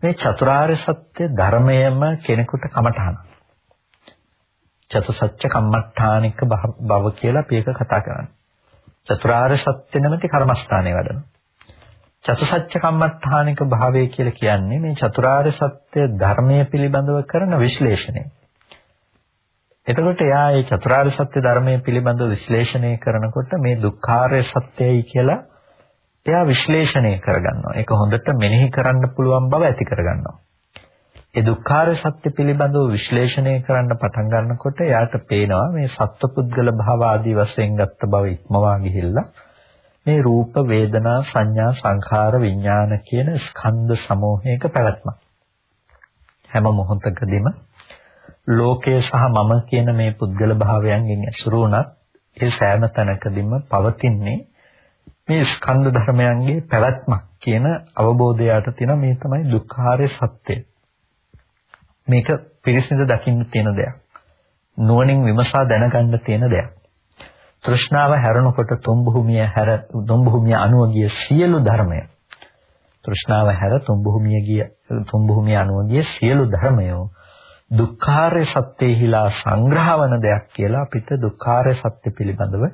මේ චතුරාර්ය සත්‍ය ධර්මයම කෙනෙකුට කමඨහන. චතුසත්‍ය කම්මඨානික බව කියලා අපි එක කතා කරන්නේ. චතුරාර්ය සත්‍ය නැමැති කර්මස්ථානයේ වැඩනවා. චතුසත්‍ය කම්මඨානික භාවය කියලා කියන්නේ මේ චතුරාර්ය සත්‍ය ධර්මයේ පිළිබඳව කරන විශ්ලේෂණය. එතකොට එයා මේ චතුරාර්ය සත්‍ය ධර්මයේ පිළිබඳව විශ්ලේෂණය කරනකොට මේ දුක්ඛාරය සත්‍යයි කියලා එයා විශ්ලේෂණය කරගන්නවා. ඒක හොඳට මෙනෙහි කරන්න පුළුවන් බව ඇති කරගන්නවා. ඒ දුක්ඛාරය සත්‍ය පිළිබඳව විශ්ලේෂණය කරන්න පටන් ගන්නකොට එයාට පේනවා මේ සත්පුද්ගල භාව ආදී වශයෙන් ගත්ත බව ඉක්මවා ගිහිල්ලා මේ රූප වේදනා සංඥා සංඛාර විඥාන කියන ස්කන්ධ සමූහයක පැවැත්මක් හැම මොහොතකදීම ලෝකය සහ මම කියන මේ පුද්ගල භාවයන්ගෙන් ඇසුරු වුණත් ඒ සෑම තැනකදීම පවතින්නේ මේ ස්කන්ධ ධර්මයන්ගේ පැවැත්මක් කියන අවබෝධයට තියෙන මේ තමයි දුක්ඛාරය සත්‍යය. මේක පිරිසිදු දකින්න තියෙන දෙයක්. නුවණින් විමසා දැනගන්න තියෙන දෙයක්. තෘෂ්ණාව හැරෙනකොට තුන් භූමිය හැර තුන් භූමිය අනුව ගිය සියලු ධර්මය තෘෂ්ණාව හැර තුන් භූමිය ගිය තුන් භූමිය අනුව ගිය සියලු ධර්මය දුක්ඛාරය සත්‍යෙහිලා සංග්‍රහවන දෙයක් කියලා අපිට දුක්ඛාරය සත්‍ය පිළිබඳව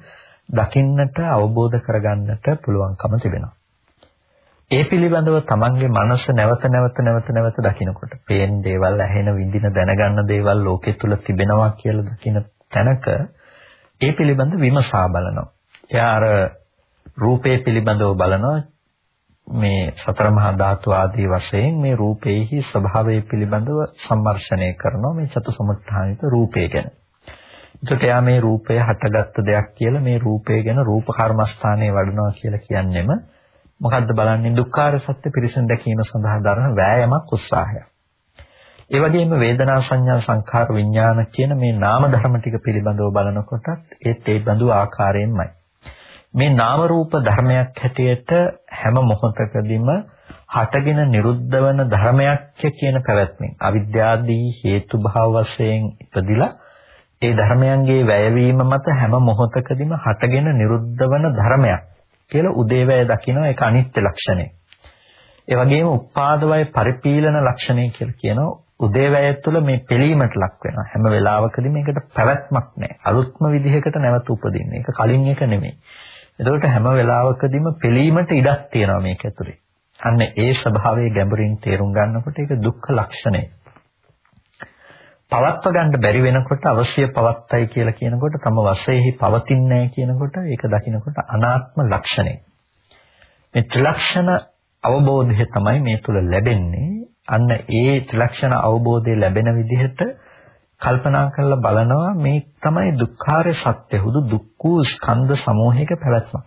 දකින්නට අවබෝධ කරගන්නට පුළුවන්කම තිබෙනවා. ඒ පිළිබඳව තමන්ගේ මනස නැවත නැවත නැවත නැවත දකිනකොට පේන දේවල් ඇහෙන විඳින දැනගන්න දේවල් ලෝකෙ තුල තිබෙනවා කියලා දකින තැනක ඒ පිළිබඳ විමසා බලනවා. එයා අර රූපේ පිළිබඳව බලනවා මේ සතර මහා ධාතු ආදී වශයෙන් මේ රූපේහි ස්වභාවය පිළිබඳව සම්මර්ෂණය කරනවා මේ චතුසමුත්ථානිත රූපේ ගැන. එතකොට එයා මේ රූපය හටගත්ත දෙයක් කියලා මේ රූපය ගැන රූප කර්මස්ථානයේ වඩනවා කියලා කියන්නෙම මොකද්ද බලන්නේ දුක්ඛාර සත්‍ය පිරිසිදු දැකීම සඳහා දරන වෑයමක් උත්සාහයක්. ඒ වගේම වේදනා සංඥා සංඛාර විඥාන කියන මේ නාම ධර්ම ටික පිළිබඳව බලනකොටත් ඒත් ඒ බඳු ආකාරයෙන්මයි. මේ නාම රූප ධර්මයක් හැටියට හැම මොහොතකදීම හටගෙන නිරුද්ධ වන ධර්මයක් කියන පැවැත්මෙන් අවිද්‍යාදී හේතු භාව වශයෙන් ඉපදිලා ඒ ධර්මයන්ගේ වැයවීම මත හැම මොහොතකදීම හටගෙන නිරුද්ධ වන ධර්මයක් කියලා උදේවැය දකින්න ඒක අනිත්‍ය ලක්ෂණය. ඒ වගේම උපාද වය පරිපීලන ලක්ෂණය කියලා කියනවා උදේවැය තුළ මේ පිළීමට ලක් වෙනවා. හැම වෙලාවකදී මේකට පැවැත්මක් නැහැ. අලුත්ම විදිහකට නැවත උපදින්නේ. ඒක කලින් එක නෙමෙයි. එතකොට හැම වෙලාවකදීම පිළීමට ඉඩක් තියෙනවා මේක ඇතුලේ. අන්න ඒ ස්වභාවයේ ගැඹුරින් තේරුම් ගන්නකොට ඒක දුක්ඛ ලක්ෂණය. පවත්ව ගන්න බැරි වෙනකොට අවශ්‍ය පවත්තයි කියලා කියනකොට තම වශයෙන්හි පවතින්නේ නැහැ කියනකොට ඒක දකිනකොට අනාත්ම ලක්ෂණය. මේ ත්‍රිලක්ෂණ අවබෝධය තමයි මේ තුල ලැබෙන්නේ අන්න ඒ ත්‍රිලක්ෂණ අවබෝධය ලැබෙන විදිහට කල්පනා කරලා බලනවා මේ තමයි දුක්ඛාරය සත්‍ය හුදු දුක්ඛ ස්කන්ධ සමූහයක පැවැත්මක්.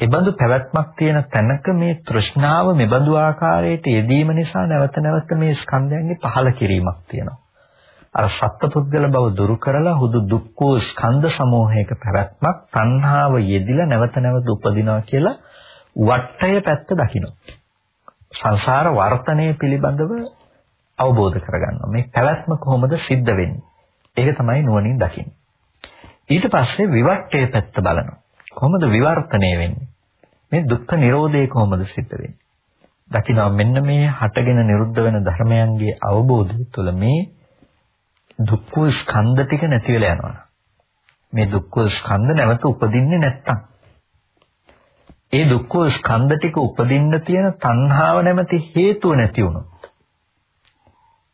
එබඳු පැවැත්මක් තියෙන තැනක මේ තෘෂ්ණාව මෙබඳු ආකාරයට යෙදීම නිසා නැවත නැවත මේ ස්කන්ධයන්ගේ පහළ කිරීමක් තියෙනවා. අර සත්පුද්ගල බව දුරු කරලා හුදු දුක්ඛ ස්කන්ධ සමූහයක පැවැත්මක් තණ්හාව යෙදිලා නැවත නැවත උපදිනවා කියලා වටය පැත්ත දකිනවා. සංසාර වර්තනය පිළිබඳව අවබෝධ කරගන්නවා. මේ පැවැත්ම කොහොමද සිද්ධ වෙන්නේ? ඒක තමයි නුවණින් දකින්නේ. ඊට පස්සේ විවට්ටයේ පැත්ත බලනවා. කොහොමද විවර්තනය වෙන්නේ? මේ දුක්ඛ නිරෝධය කොහොමද සිද්ධ වෙන්නේ? දකිනවා මෙන්න මේ හටගෙන නිරුද්ධ වෙන ධර්මයන්ගේ අවබෝධය තුළ මේ දුක්ඛ ස්කන්ධ ටික නැති වෙලා යනවා. මේ දුක්ඛ ස්කන්ධ නැවත උපදින්නේ නැත්තම් ඒ දුක්ඛ ස්කන්ධ ටික උපදින්න තියෙන තණ්හාව නැමැති හේතුව නැති වුණොත්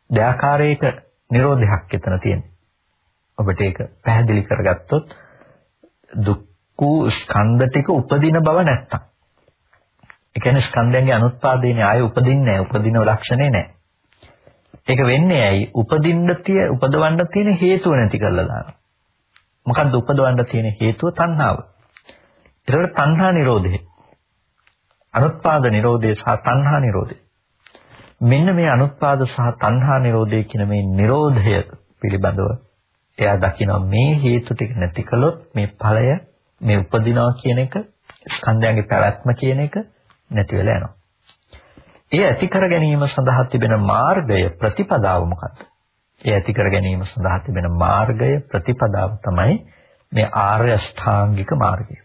දෙආකාරයක නිරෝධයක් එතන තියෙනවා. ඔබට ඒක පැහැදිලි කරගත්තොත් දුක්ඛ ස්කන්ධ ටික උපදින බව නැත්තම් ඒ කියන්නේ ස්කන්ධයන්ගේ අනුත්පාදේනේ ආයේ උපදින්නේ නැහැ. උපදින ලක්ෂණේ නැහැ. ඒක වෙන්නේ ඇයි? උපදින්න තිය උපදවන්න තියෙන හේතුව නැති කරලා දානවා. මොකද්ද උපදවන්න තියෙන හේතුව? තණ්හාව. ඒකට තණ්හා නිරෝධය. අනුත්පාද නිරෝධය සහ තණ්හා නිරෝධය. මෙන්න මේ අනුත්පාද සහ තණ්හා නිරෝධය කියන මේ නිරෝධය පිළිබඳව එයා දකිනවා මේ හේතු ටික නැති කළොත් මේ ඵලය මේ උපදිනවා කියන එක ස්කන්ධයන්ගේ පැවැත්ම කියන එක නැති වෙලා යනවා. ඒ ඇති කර ගැනීම සඳහා තිබෙන මාර්ගය ප්‍රතිපදාව මොකක්ද? ඒ ඇති කර ගැනීම සඳහා තිබෙන මාර්ගය ප්‍රතිපදාව තමයි මේ ආර්ය අෂ්ටාංගික මාර්ගය.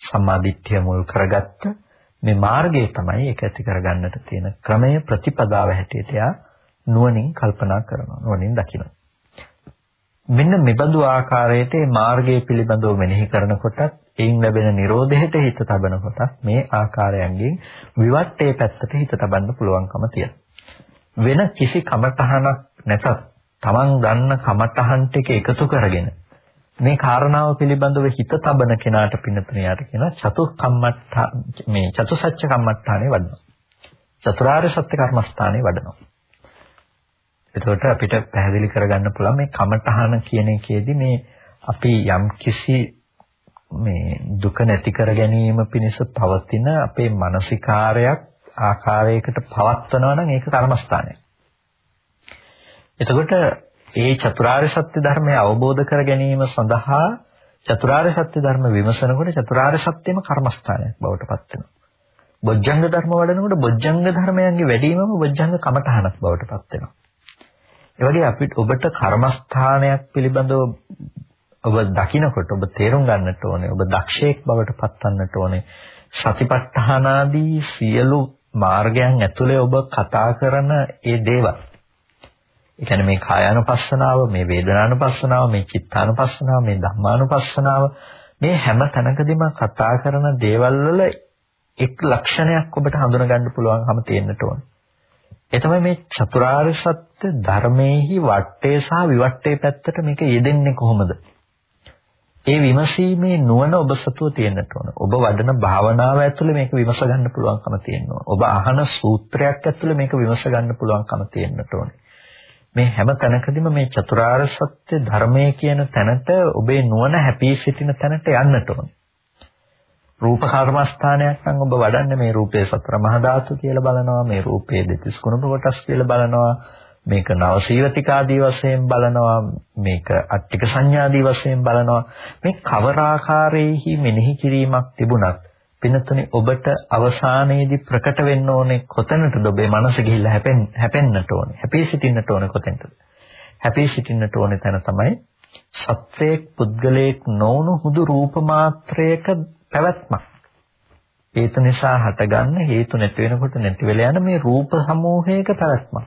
සම්මාදිට්ඨිය මුල් කරගත්ත මේ මාර්ගය තමයි ඒක ඇති කරගන්නට තියෙන ක්‍රමය ප්‍රතිපදාව හැටියට යා නුවණින් කල්පනා කරනවා නුවණින් දකිනවා. මෙන්න මෙබඳු ආකාරයට මේ මාර්ගය පිළිබඳව මෙනෙහි කරනකොටත් එයින් ලැබෙන Nirodheට හිත තබනකොට මේ ආකාරයන්ගෙන් විවට්ටේ පැත්තට හිත තබන්න පුළුවන්කම තියෙනවා. වෙන කිසි කමතහනක් නැතත් Taman ගන්න කමතහන් ටික එකතු කරගෙන මේ කාරණාව පිළිබඳව හිත තබන කෙනාට පින්නතුණියට කියන චතුස්කම්මට්ඨා මේ චතුසත්‍ය කම්මට්ඨානේ වඩනවා. චතුරාර්ය සත්‍ය කර්මස්ථානේ වඩනවා. එතකොට අපිට පැහැදිලි කරගන්න පුළුවන් මේ කමඨහන කියන එකේදී මේ අපි යම් කිසි මේ දුක නැති කර ගැනීම පිණිස පවතින අපේ මානසිකාරයක් ආකාරයකට පවත්වනවා නම් ඒක කර්මස්ථානය. එතකොට ඒ චතුරාර්ය සත්‍ය ධර්මය අවබෝධ කර ගැනීම සඳහා චතුරාර්ය සත්‍ය ධර්ම විමසනකොට චතුරාර්ය සත්‍යම කර්මස්ථානයක් බවට පත් වෙනවා. බොජ්ජංග ධර්ම වඩනකොට බොජ්ජංග ධර්මයන්ගේ වැඩිමම බොජ්ජංග කමඨහනක් බවට පත් වෙනවා. ඒ වගේ අපිට ඔබට කර්මස්ථානයක් පිළිබඳව ඔබ දකිනකොට ඔබ තේරුම් ගන්නට ඕනේ ඔබ දක්ෂයෙක් බවට පත්වන්නට ඕනේ සතිපට්ඨානාදී සියලු මාර්ගයන් ඇතුලේ ඔබ කතා කරන ඒ දේවල් ඒ කියන්නේ මේ කායානුපස්සනාව මේ වේදනානුපස්සනාව මේ චිත්තානුපස්සනාව මේ ධම්මානුපස්සනාව මේ හැම තැනකදීම කතා කරන දේවල් වල එක් ලක්ෂණයක් ඔබට හඳුනගන්න පුළුවන්කම තියෙන්නට ඕනේ ඒ තමයි මේ චතුරාර්ය සත්‍ය ධර්මයේහි වටේ සහ විවට්ටේ පැත්තට මේක යෙදෙන්නේ කොහොමද? ඒ විමසීමේ නුවණ ඔබ සතුව තියෙන්නට ඕන. ඔබ වඩන භාවනාව ඇතුළේ මේක විමස ගන්න පුළුවන්කම තියෙනවා. ඔබ අහන සූත්‍රයක් ඇතුළේ මේක විමස ගන්න පුළුවන්කම තියෙන්නට ඕනේ. මේ හැම තැනකදීම මේ චතුරාර්ය සත්‍ය ධර්මයේ කියන තැනට ඔබේ නුවණ හැපී සිටින තැනට යන්නට ඕනේ. රූප කර්මස්ථානයක් නම් ඔබ වඩන්නේ මේ රූපයේ සතර මහා ධාතු කියලා බලනවා මේ රූපයේ දෙතිස් කුණප කොටස් කියලා බලනවා මේක නවසීවතික ආදී වශයෙන් බලනවා මේක අට්ටික සංඥාදී වශයෙන් බලනවා මේ කවර ආකාරයේහි මෙනෙහි කිරීමක් තිබුණත් පිනතුනේ ඔබට අවසානයේදී ප්‍රකට වෙන්න ඕනේ කොතැනටද ඔබේ මනස ගිහිල්ලා හැපෙන්න හැපෙන්නට ඕනේ හැපී සිටින්නට ඕනේ කොතැනටද හැපී සිටින්නට ඕනේ තැන තමයි සත්වයක් පුද්ගලයෙක් නොවුණු හුදු රූප මාත්‍රයක පැවැත්මක්. හේතු නිසා හටගන්න හේතු නැති වෙනකොට නැති වෙලා යන මේ රූප සමූහයක පැවැත්මක්.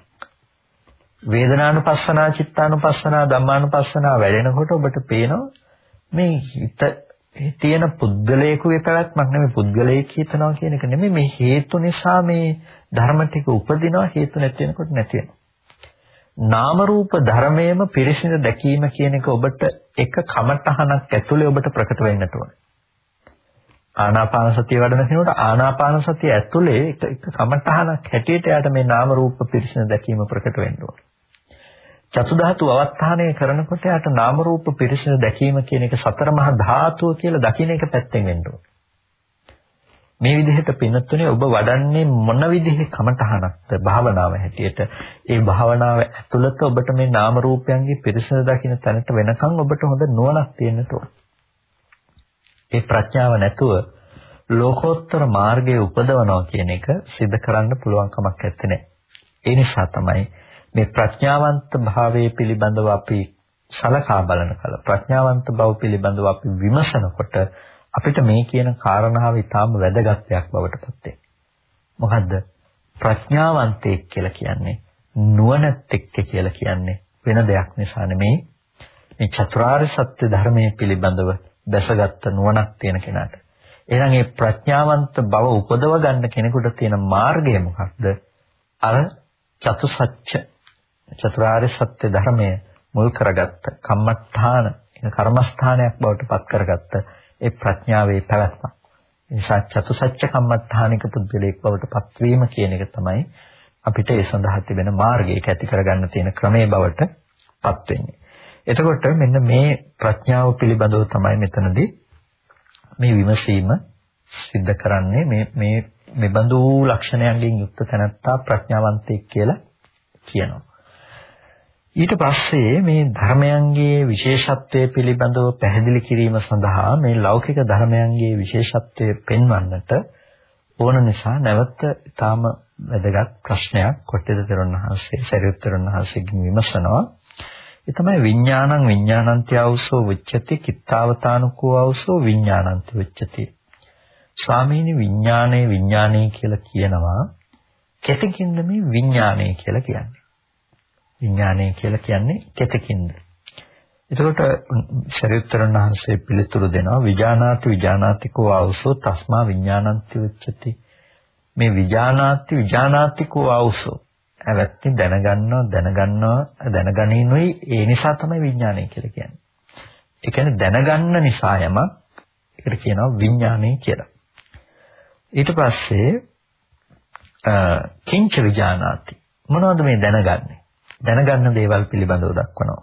වේදනානුපස්සනා, චිත්තානුපස්සනා, ධම්මානුපස්සනා වැඩෙනකොට ඔබට පේනවා මේ හිත තියෙන පුද්ගලයෙකුගේ පැවැත්මක් නෙමෙයි පුද්ගලයෙක් හිතනවා කියන එක නෙමෙයි මේ හේතු නිසා මේ ධර්ම ටික උපදිනවා හේතු නැති වෙනකොට නැති වෙනවා. නාම රූප ධර්මයේම පිරිසිදු දැකීම කියන එක ඔබට එක කමටහනක් ඇතුලේ ඔබට ප්‍රකට වෙන්නට ඕනේ. ආනාපාන සතිය වඩන කෙනෙකුට ආනාපාන සතිය ඇතුලේ එක එක කමඨහනක් හැටියට යාට මේ නාම රූප පිරිසින දැකීම ප්‍රකට වෙන්න ඕනේ. චතු ධාතු අවස්ථානය කරනකොට යාට නාම රූප පිරිසින දැකීම කියන එක සතර මහා ධාතුව කියලා දකින්න එක පැත්තෙන් වෙන්න ඕනේ. මේ විදිහට පින්නතුනේ ඔබ වඩන්නේ මොන විදිහේ කමඨහනක්ද භාවනාව හැටියට ඒ භාවනාව ඇතුළත ඔබට මේ නාම රූපයන්ගේ පිරිසින දකින්න තැනට වෙනකන් ඔබට හොඳ නුවණක් තියෙන්න ඕනේ. ඒ ප්‍රඥාව නැතුව ලෝකෝත්තර මාර්ගයේ උපදවනවා කියන එක सिद्ध කරන්න පුළුවන් කමක් නැත්තේ. ඒ නිසා තමයි මේ ප්‍රඥාවන්ත භාවයේ පිළිබඳව අපි සලකා බලන කල ප්‍රඥාවන්ත බව පිළිබඳව අපි විමසනකොට අපිට මේ කියන කාරණාව ඊටාම වැදගත් දෙයක් බවට පත් වෙනවා. මොකද්ද? ප්‍රඥාවන්තයෙක් කියලා කියන්නේ නුවණැත්තෙක් කියලා කියන්නේ වෙන දෙයක් නිසා නෙමෙයි මේ චතුරාර්ය සත්‍ය ධර්මයේ පිළිබඳව දැසගත්ත නුවණක් තියෙන කෙනාට. එහෙනම් මේ ප්‍රඥාවන්ත බව උපදව ගන්න කෙනෙකුට තියෙන මාර්ගය මොකක්ද? අර චතුසත්‍ය චතුරාර්ය සත්‍ය ධර්මය මුල් කරගත්ත කම්මඨාන කර්මස්ථානයක් බවට පත් කරගත්ත ඒ ප්‍රඥාවේ පැවැත්ම. නිසා චතුසත්‍ය කම්මඨානික පුද්ගලයෙක් බවට පත්වීම කියන එක තමයි අපිට ඒ සඳහා තිබෙන මාර්ගයක ඇති කරගන්න තියෙන ක්‍රමයේ බවට පත් වෙන්නේ. එතකොට මෙන්න මේ ප්‍රඥාව පිළිබඳව තමයි මෙතනදී මේ විමසීම සිද්ධ කරන්නේ මේ මේ මෙබඳු ලක්ෂණයන්ගෙන් යුක්ත තැනැත්තා ප්‍රඥාවන්තයෙක් කියලා කියනවා. ඊට පස්සේ මේ ධර්මයන්ගේ විශේෂත්වය පිළිබඳව පැහැදිලි කිරීම සඳහා මේ ලෞකික ධර්මයන්ගේ විශේෂත්වය පෙන්වන්නට ඕන නිසා නැවත ඊටාම වැදගත් ප්‍රශ්නයක් කොට්ටේද තෙරුණහන්සේ සරියුත් තෙරුණහන්සේගෙන් විමසනවා. ඒ තමයි විඥානං විඥානන්ති අවසෝ විච්ඡති කිත්තාවතානුකෝ අවසෝ විඥානන්ති විච්ඡති. ස්වාමීනි විඥානයේ විඥානයේ කියලා කියනවා කෙතකින්ද මේ විඥානය කියලා කියන්නේ? විඥානය කියලා කියන්නේ කෙතකින්ද? එතකොට ශරීරතරණ වහන්සේ පිළිතුරු දෙනවා විජානාති විජානාතිකෝ ආවසෝ තස්මා විඥානන්ති උච්චති. මේ විජානාති විජානාතිකෝ ආවසෝ ඇවැත්ති දැනගන්නවා දැනගන්නවා දැනගනිනුයි ඒ නිසා තමයි විඥානය කියලා කියන්නේ. ඒ කියන්නේ දැනගන්න නිසා යම ඒකට කියනවා විඥානය කියලා. ඊට පස්සේ කිංච විජානාති මොනවද මේ දැනගන්නේ? දැනගන්න දේවල් පිළිබඳව දක්වනවා.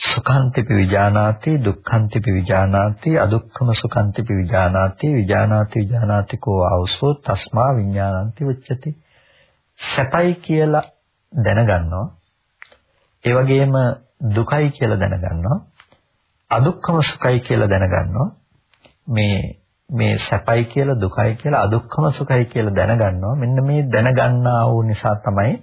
සුඛාන්තිපි විජානාති දුක්ඛාන්තිපි විජානාති අදුක්ඛම සුඛාන්තිපි විජානාති විජානාති විජානාති කෝ ආවසෝ තස්මා විඥානන්ති උච්චති. සැපයි කියලා දැනගන්නවා. ඒ වගේම දුකයි කියලා දැනගන්නවා. අදුක්ඛම සුඛයි කියලා දැනගන්නවා. මේ මේ සැපයි කියලා දුකයි කියලා අදුක්ඛම සුඛයි කියලා දැනගන්නවා. මෙන්න මේ දැනගන්නා වූ නිසා තමයි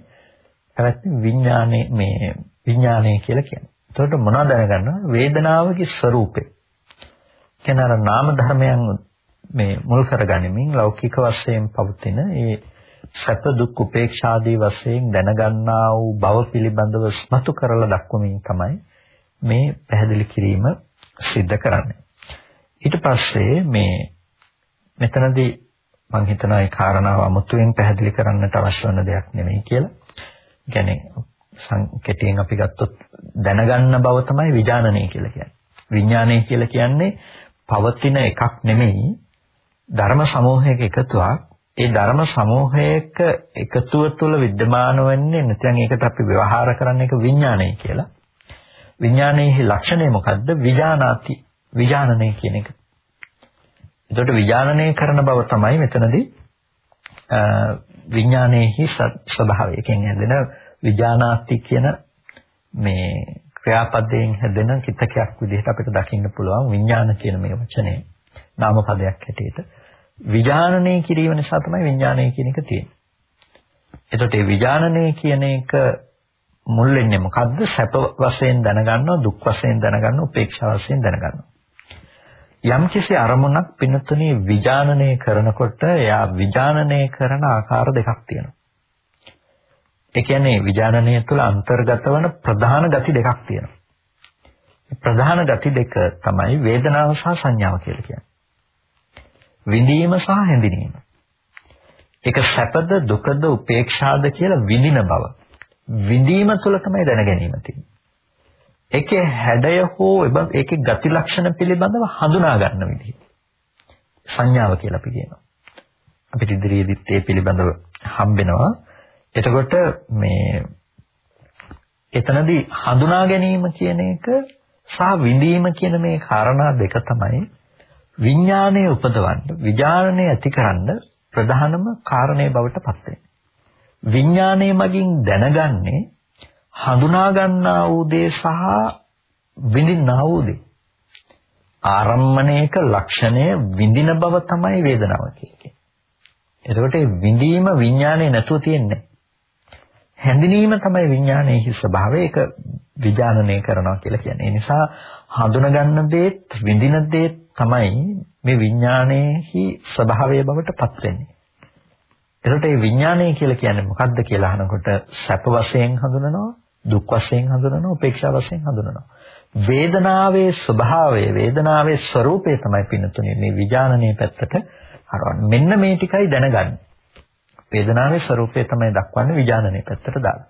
පැවැත්ම විඥානේ මේ විඥානය කියලා කියන්නේ. එතකොට මොනවද දැනගන්නවා? වේදනාවගේ ස්වરૂපය. කියන අර නාම ධර්මයන් මේ මුල් කරගනිමින් ලෞකික වශයෙන් පවතින ඒ සැප දුක් උපේක්ෂාදී වශයෙන් දැනගන්නා වූ භව පිළිබඳව ස්මතු කරලා දක්වමින් තමයි මේ පැහැදිලි කිරීම සිද්ධ කරන්නේ. ඊට පස්සේ මේ මෙතනදී මම හිතනවා ඒ කාරණාව අමුතුවෙන් පැහැදිලි කරන්නට අවශ්‍ය වෙන දෙයක් නෙමෙයි කියලා. කියන්නේ සංකේතයෙන් අපි ගත්තොත් දැනගන්න බව තමයි විඥානනය කියලා කියන්නේ. විඥානය කියලා කියන්නේ පවතින එකක් නෙමෙයි ධර්ම සමූහයක එකතුවක්. ඒ ධර්ම සමූහයක එකතුව තුළ विद्यमान වෙන්නේ නැත්නම් ඒකට අපි ව්‍යවහාර කරන එක විඥානය කියලා. විඥානයේ ලක්ෂණය මොකද්ද? විඥානාති විඥානනය කියන එක. එතකොට විඥානනය කරන බව තමයි මෙතනදී විඥානයේහි ස්වභාවයකින් හැදෙන විඥානාති කියන මේ ක්‍රියාපදයෙන් හැදෙන කිතකයක් විදිහට අපිට දකින්න පුළුවන් විඥාන කියන මේ වචනේ නාම පදයක් හැටියට විඥානනය කිරීම නිසා තමයි විඥානය කියන එක තියෙන්නේ. එතකොට මේ විඥානනය කියන එක මුල් වෙන්නේ මොකද්ද? සැප වශයෙන් දැනගන්නවා, දුක් වශයෙන් දැනගන්නවා, උපේක්ෂා වශයෙන් දැනගන්නවා. යම්කිසි අරමුණක් පින්නතුනේ විඥානනය කරනකොට එයා විඥානනය කරන ආකාර දෙකක් තියෙනවා. ඒ කියන්නේ විඥානනය තුළ අන්තර්ගත වන ප්‍රධාන ගති දෙකක් තියෙනවා. ප්‍රධාන ගති දෙක තමයි වේදනාව සහ සංඥාව කියලා කියන්නේ. විඳීම සහ හැඳිනීම. ඒක සැපද දුකද උපේක්ෂාද කියලා විඳින බව. විඳීම තුළ තමයි දැන ගැනීම තියෙන්නේ. ඒකේ හැඩය හෝ ඒකේ ගති ලක්ෂණ පිළිබඳව හඳුනා ගන්න විදිහ. සංඥාව කියලා අපි කියනවා. අපිට ඉදිරියේදීත් ඒ පිළිබඳව හම්බෙනවා. එතකොට මේ එතනදී හඳුනා ගැනීම කියන එක සහ විඳීම කියන මේ කාරණා දෙක තමයි විඥානයේ උපදවන්න විඥානය ඇතිකරන්න ප්‍රධානම කාරණේ බවට පත් වෙන්නේ. විඥානයේ මගින් දැනගන්නේ හඳුනා ගන්නා වූ දේ සහ විඳින්නා වූ දේ. ආරම්මණයක ලක්ෂණය විඳින බව තමයි වේදනාව කියන්නේ. එතකොට විඳීම විඥානේ නැතුව තියෙන්නේ. හැඳිනීම තමයි විඥානයේ ස්වභාවය. ඒක විඥානනය කරනවා කියලා කියන්නේ. ඒ නිසා හඳුනා ගන්න දේත් විඳින දේත් තමයි මේ විඥානයේහි ස්වභාවය බවට පත් වෙන්නේ. එතකොට මේ විඥානය කියලා කියන්නේ මොකක්ද කියලා අහනකොට සැප වශයෙන් හඳුනනවා, දුක් වශයෙන් හඳුනනවා, උපේක්ෂා වශයෙන් හඳුනනවා. වේදනාවේ ස්වභාවය, වේදනාවේ ස්වરૂපය තමයි පින්නතුනේ මේ විඥානනයේ පැත්තට හරවන්නේ. මෙන්න මේ ටිකයි දැනගන්නේ. වේදනාවේ ස්වરૂපය තමයි දක්වන්නේ විඥානනයේ පැත්තට දාලා.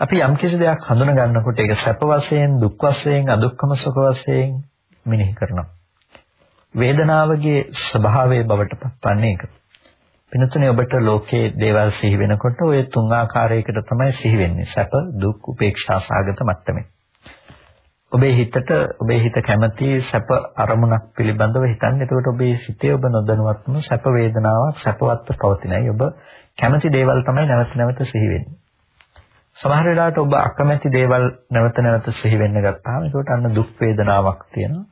අපි යම් කිසි දෙයක් හඳුන ගන්නකොට ඒක සැප වශයෙන්, දුක් වශයෙන්, අදුක්කම සුඛ වශයෙන් මෙනෙහි කරනවා. වේදනාවගේ ස්වභාවය බවට පත්වන්නේ ඒක. වෙනතුනේ ඔබට ලෝකයේ දේවල් සිහි වෙනකොට ওই තුන් ආකාරයකට තමයි සිහි වෙන්නේ. සැප, දුක්, උපේක්ෂා සාගත මට්ටමේ. ඔබේ හිතට ඔබේ හිත කැමති සැප අරමුණක් පිළිබඳව හිතන්නේ. එතකොට ඔබේ සිතේ ඔබ නොදැනුවත්වම සැප වේදනාවක් සැපවත්ව පවතිනයි. ඔබ කැමති දේවල් තමයි නැවත නැවත සිහි වෙන්නේ. සමහර වෙලාවට ඔබ අකමැති දේවල් නැවත නැවත සිහි වෙන්න ගත්තාම ඒකට අන්න දුක් වේදනාවක් තියෙනවා.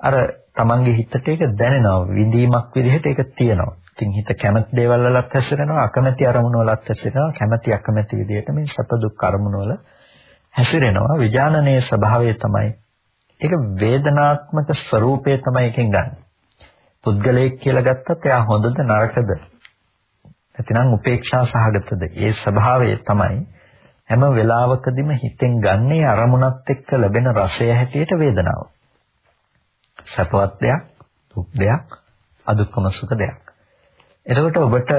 අර තමන්ගේ හිතට ඒක දැනෙනවා. විඳීමක් විදිහට ඒක තියෙනවා. ඉතින් හිත කැමති දේවල් වලත් හැසිරෙනවා අකමැති අරමුණු වලත් හැසිරෙනවා කැමැති අකමැති විදිහට මේ සැප දුක් අරමුණු වල හැසිරෙනවා විඥානනයේ ස්වභාවය තමයි ඒක වේදනාත්මක ස්වરૂපය තමයි එකෙන් ගන්න. පුද්ගලයෙක් කියලා ගත්තත් එයා හොඳද නරකද? නැතිනම් උපේක්ෂා සහගතද? ඒ ස්වභාවය තමයි හැම වෙලාවකදීම හිතෙන් ගන්නේ අරමුණත් එක්ක ලැබෙන රසය හැටියට වේදනාව. සැපවත් දෙයක්, දුක් දෙයක්, අදුක්කම සුඛ දෙයක්. එතකොට ඔබට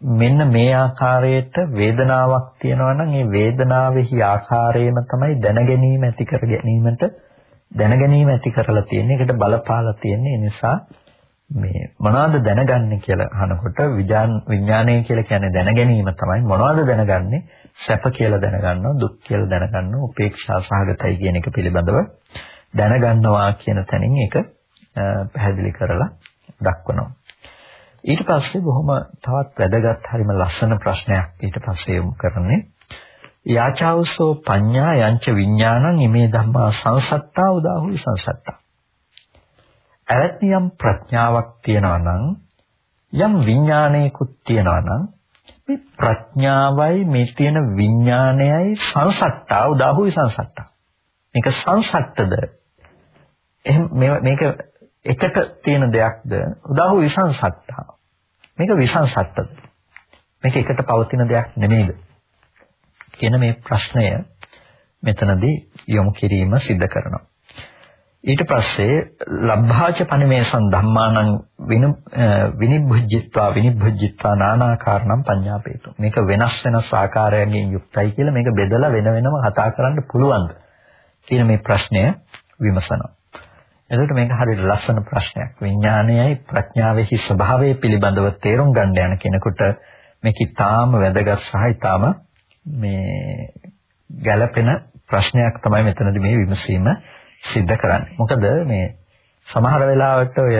මෙන්න මේ ආකාරයට වේදනාවක් තියෙනවා නම් ඒ වේදනාවෙහි ආකාරයම තමයි දැනගැනීම ඇති කර ගැනීමට දැනගැනීම ඇති කරලා තියෙන්නේ. ඒකට බලපාලා තියෙන්නේ. ඒ නිසා මේ මොනවද දැනගන්නේ කියලා අහනකොට විඥානය කියලා කියන්නේ දැනගැනීම තමයි. මොනවද දැනගන්නේ? සැප කියලා දැනගන්නවා, දුක් කියලා දැනගන්නවා, උපේක්ෂා සහගතයි කියන එක පිළිබඳව දැනගන්නවා කියන තැනින් ඒක පැහැදිලි කරලා දක්වනවා. ඊට පස්සේ බොහොම තවත් වැදගත් හරිම ලස්සන ප්‍රශ්නයක් ඊට පස්සේ යොමු කරන්නේ යාචාවසෝ පඤ්ඤා යංච විඥානං ඉමේ ධම්මා සංසත්තා උදාහුයි සංසත්තා. ඇවැත්නියම් ප්‍රඥාවක් තියනවා නම් යම් විඥානයකුත් තියනවා නම් මේ ප්‍රඥාවයි මේ තියෙන විඥානයයි සංසත්තා උදාහුයි සංසත්තා. මේක සංසත්තද? එහෙම මේක එකට තියෙන දෙයක්ද? උදාහු විසංසත්තා. මේක විසංසත්තද? මේක එකට පවතින දෙයක් නෙමෙයිද? කියන මේ ප්‍රශ්නය මෙතනදී යොමු කිරීම සිද්ධ කරනවා. ඊට පස්සේ ලබ්භාච පනිමේසං ධම්මානං විනිබ්බුජ්ජිත්වා විනිබ්බුජ්ජිත්වා නානාකාරණම් පඤ්ඤාපේතු. මේක වෙනස් වෙනස් ආකාරයන්ගෙන් යුක්තයි කියලා මේක බෙදලා වෙන වෙනම කතා කරන්න පුළුවන්ද? කියන මේ ප්‍රශ්නය විමසනවා. එතකොට මේක හරියට ලස්සන ප්‍රශ්නයක්. විඥානයයි ප්‍රඥාවෙහි ස්වභාවය පිළිබඳව තේරුම් ගන්න යන කෙනෙකුට මේක ඊටාම වැදගත් සහ ඊටාම මේ ගැළපෙන ප්‍රශ්නයක් තමයි මෙතනදී මේ විමසීම සිද්ධ කරන්නේ. මොකද මේ සමහර වෙලාවට ඔය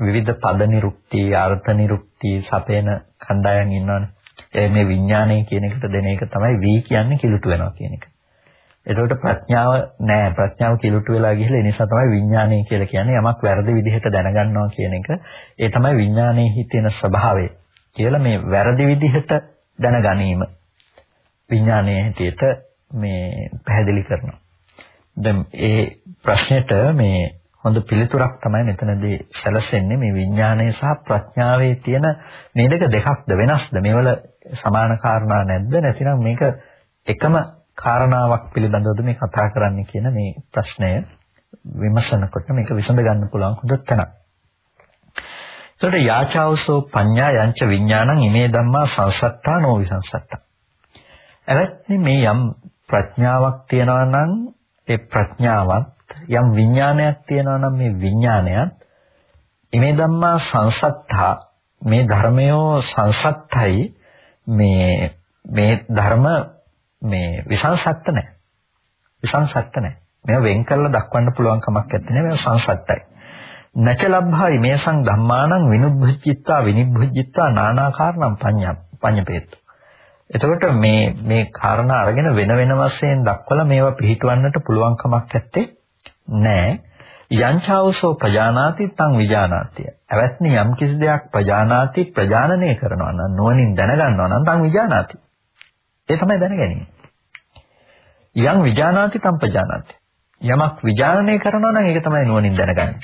විවිධ පද නිරුක්ති, අර්ථ නිරුක්ති සපේන කණ්ඩායම් ඉන්නවනේ. ඒ මේ විඥානය කියන එකට දෙන එක තමයි වී කියන්නේ කිලුට වෙනවා කියන එක. එතකොට ප්‍රඥාව නෑ. ප්‍රඥාව කිලුට වෙලා ගිහලා ඒ නිසා තමයි විඥානය කියලා කියන්නේ යමක් වැරදි විදිහට දැනගන්නවා කියන එක. ඒ තමයි විඥානයේ හිතෙන ස්වභාවය කියලා මේ වැරදි විදිහට දැනගැනීම. විඥානයේ හිතේට මේ පැහැදිලි කරනවා. දැන් ඒ ප්‍රශ්නෙට මේ හොඳ පිළිතුරක් තමයි මෙතනදී සැලසෙන්නේ. මේ විඥානය සහ ප්‍රඥාවේ තියෙන මේ දෙක දෙකක්ද වෙනස්ද? මේවල සමාන කාරණා නැද්ද? නැතිනම් මේක එකම කාරණාවක් පිළිබඳවද මේ කතා කරන්නේ කියන මේ ප්‍රශ්නය විමසනකොට මේක විසඳ ගන්න පුළුවන් හොඳ තැනක්. ඒකට යාචාවසෝ පඤ්ඤා යංච විඥානං ඉමේ ධම්මා සංසත්තා නොවිසංසත්තා. එවත්නි මේ යම් ප්‍රඥාවක් තියනවා නම් ඒ ප්‍රඥාවත් යම් විඥානයක් තියනවා නම් මේ විඥානයත් ඉමේ ධම්මා සංසත්තා මේ ධර්මයෝ සංසත්තයි මේ මේ ධර්ම මේ විසංසත්ත නැහැ. විසංසත්ත නැහැ. මේව වෙන් කරලා දක්වන්න පුළුවන් කමක් නැත්තේ මේව සංසත්තයි. නච ලබ්භායි මේසං ධම්මානං විනුබ්බුච්චිත්තා විනිබ්බුච්චිත්තා නානාකාරණම් පඤ්ඤා පඤ්ඤපේතු. එතකොට මේ මේ කාරණා අරගෙන වෙන වෙන වශයෙන් දක්වලා මේවා පිළිටවන්නට පුළුවන් කමක් නැත්තේ නෑ. යංචාවසෝ ප්‍රජානාති තං විජානාති. අවත්නි යම් කිසි දෙයක් ප්‍රජානාති ප්‍රජානනය කරනවා නම් නුවණින් දැනගන්නවා නම් තං විජානාති. ඒ තමයි දැනගැනීම. යම් විජානාති තම් පජානාති. යමක් විජානනය කරනවා නම් ඒක තමයි නුවණින් දැනගන්නේ.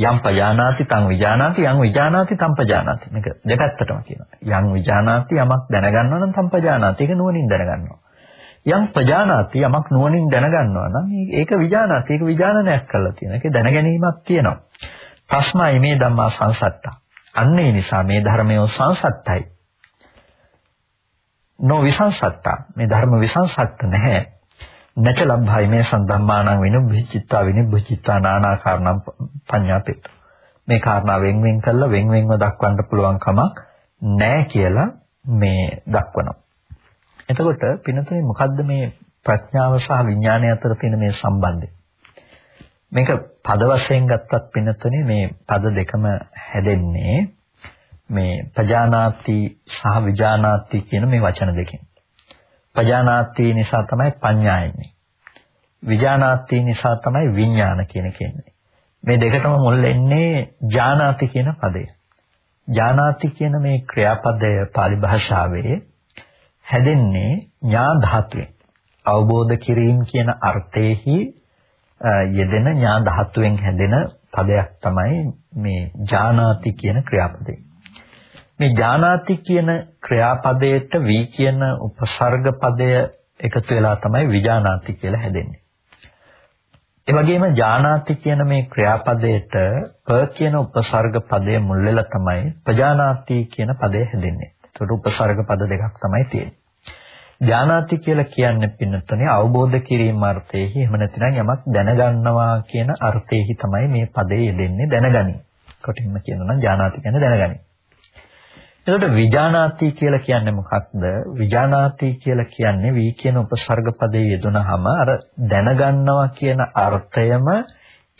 යම් පජානාති තං විජානාති යම් විජානාති තම් පජානාති. මේක දෙපැත්තටම කියනවා. යම් විජානාති යමක් දැනගන්නවා නම් තම් පජානාති. ඒක නුවණින් දැනගන්නවා. යම් පජානාති යමක් නුවණින් දැනගන්නවා නම් ඒක විජානාති. ඒක විජානනයක් කරලා තියෙනවා. ඒක දැනගැනීමක් තියෙනවා. තස්මයි මේ ධම්මා සංසට්ඨා. අන්න ඒ නිසා මේ ධර්මය සංසට්ඨයි. නො විසංසට්ඨා. මේ ධර්ම විසංසට්ඨ නැහැ. නැච ලබ්භයි මේ සම්ධම්මානං විනුබ්බිචිත්තා විනිබ්බිචිත්තා නානාකාරණම් පඤ්ඤාපේත. මේ කාරණා වෙන් වෙන් කරලා වෙන් වෙන්ව දක්වන්න පුළුවන් කමක් නැහැ කියලා මේ දක්වනවා. එතකොට පිනතුනේ මොකද්ද මේ ප්‍රඥාව සහ විඥානය අතර තියෙන මේ සම්බන්ධය? මේක පද වශයෙන් ගත්තත් පිනතුනේ මේ පද දෙකම හැදෙන්නේ මේ පජානාති සහ විජානාති කියන මේ වචන දෙකෙන්. පජානාති නිසා තමයි පඤ්ඤා එන්නේ. විජානාති නිසා තමයි විඥාන කියන කියන්නේ. මේ දෙකටම මුල් වෙන්නේ ජානාති කියන පදය. ජානාති කියන මේ ක්‍රියාපදය pāli භාෂාවේ හැදෙන්නේ ඥා ධාතුවෙන්. අවබෝධ කිරීම කියන අර්ථයේහි යෙදෙන ඥා ධාතුවෙන් හැදෙන පදයක් තමයි මේ ජානාති කියන ක්‍රියාපදේ. මේ ජානාති කියන ක්‍රියාපදයට වී කියන උපසර්ග පදය එකතු වෙලා තමයි විජානාති කියලා හැදෙන්නේ. ඒ වගේම ජානාති කියන මේ ක්‍රියාපදයට ප කියන උපසර්ග පදය මුල් වෙලා තමයි ප්‍රජානාති කියන පදය හැදෙන්නේ. ඒකට උපසර්ග පද දෙකක් තමයි තියෙන්නේ. ඥානාති කියලා කියන්නේ පින්නතනේ අවබෝධ කිරීම අර්ථයේහි එහෙම නැත්නම් යමක් දැනගන්නවා කියන අර්ථයේහි තමයි මේ පදේ යෙදෙන්නේ දැනගනි. කොටින්ම කියනවා නම් ඥානාති කියන්නේ දැනගනි. එතකොට විජානාති කියලා කියන්නේ මොකක්ද? විජානාති කියලා කියන්නේ වී කියන උපසර්ග පදේ යෙදුනහම අර දැනගන්නවා කියන අර්ථයම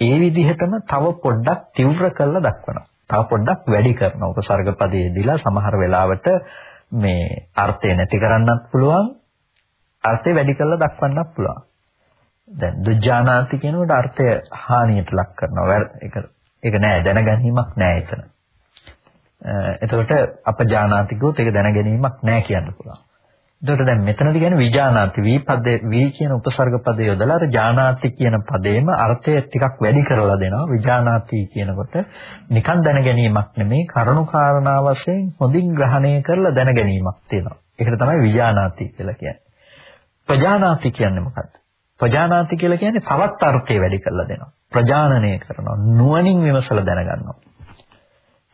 ඒ විදිහටම තව පොඩ්ඩක් තීව්‍ර කරලා දක්වනවා. තව පොඩ්ඩක් වැඩි කරනවා. උපසර්ග පදේ යෙදিলা සමහර වෙලාවට මේ අර්ථය නැති කරන්නත් පුළුවන්. අර්ථය වැඩි කරලා දක්වන්නත් පුළුවන්. දැන් දුජානාති කියනකොට අර්ථය හානියට ලක් කරනවා. ඒක ඒක නෑ දැනගැනීමක් නෑ එතන. එතකොට අපජානාතිකෝත් ඒක දැන ගැනීමක් නැහැ කියන්න පුළුවන්. එතකොට දැන් මෙතනදී කියන්නේ විජානාති වී පදේ වී කියන උපසර්ග පදේ යොදලා අර ජානාති කියන පදේම අර්ථය ටිකක් වැඩි කරලා දෙනවා. විජානාති කියනකොට නිකන් දැන ගැනීමක් නෙමෙයි කරුණු කාරණා වශයෙන් හොඳින් ග්‍රහණය කරලා දැන ගැනීමක් තියෙනවා. ඒකට තමයි විජානාති කියලා කියන්නේ. ප්‍රජානාති කියන්නේ මොකක්ද? ප්‍රජානාති කියලා කියන්නේ තවත් අර්ථය වැඩි කරලා දෙනවා. ප්‍රජානනය කරනවා. නුවණින් විමසලා දැනගන්නවා.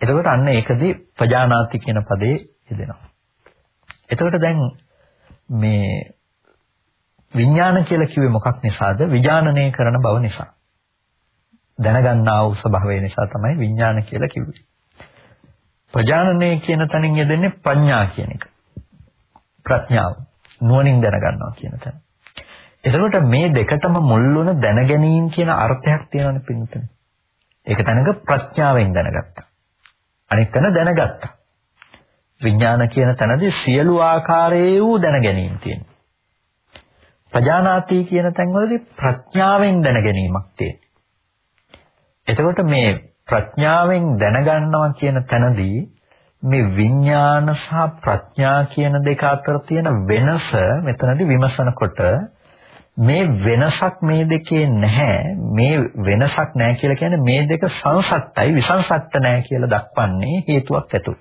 එතකොට අන්න ඒකදී ප්‍රජානාති කියන පදේ යෙදෙනවා. එතකොට දැන් මේ විඥාන කියලා කිව්වේ මොකක් නිසාද? විඥානනය කරන බව නිසා. දැනගන්නා වූ ස්වභාවය නිසා තමයි විඥාන කියලා කිව්වේ. ප්‍රජානනය කියන තැනින් යෙදෙන්නේ ප්‍රඥා කියන එක. ප්‍රඥාව නුවණින් දැනගන්නවා කියන තැන. එතකොට මේ දෙකටම මුල් වුණ දැනගැනීම කියන අර්ථයක් තියෙනවනේ පින්තුනේ. ඒක තැනක ප්‍රඥාවෙන් දැනගත්තා. අනිත් තැන දැනගත්තා. විඥාන කියන තැනදී සියලු ආකාරයේ වූ දැනගැනීම තියෙනවා. ප්‍රජානාති කියන තැන්වලදී ප්‍රඥාවෙන් දැනගැනීමක් තියෙනවා. එතකොට මේ ප්‍රඥාවෙන් දැනගන්නවා කියන තැනදී මේ විඥාන සහ ප්‍රඥා කියන දෙක අතර තියෙන වෙනස මෙතනදී විමසනකොට මේ වෙනසක් මේ දෙකේ නැහැ මේ වෙනසක් නැහැ කියලා කියන්නේ මේ දෙක සංසත්තයි විසංසත්ත නැහැ කියලා දක්වන්නේ හේතුවක් ඇතුව.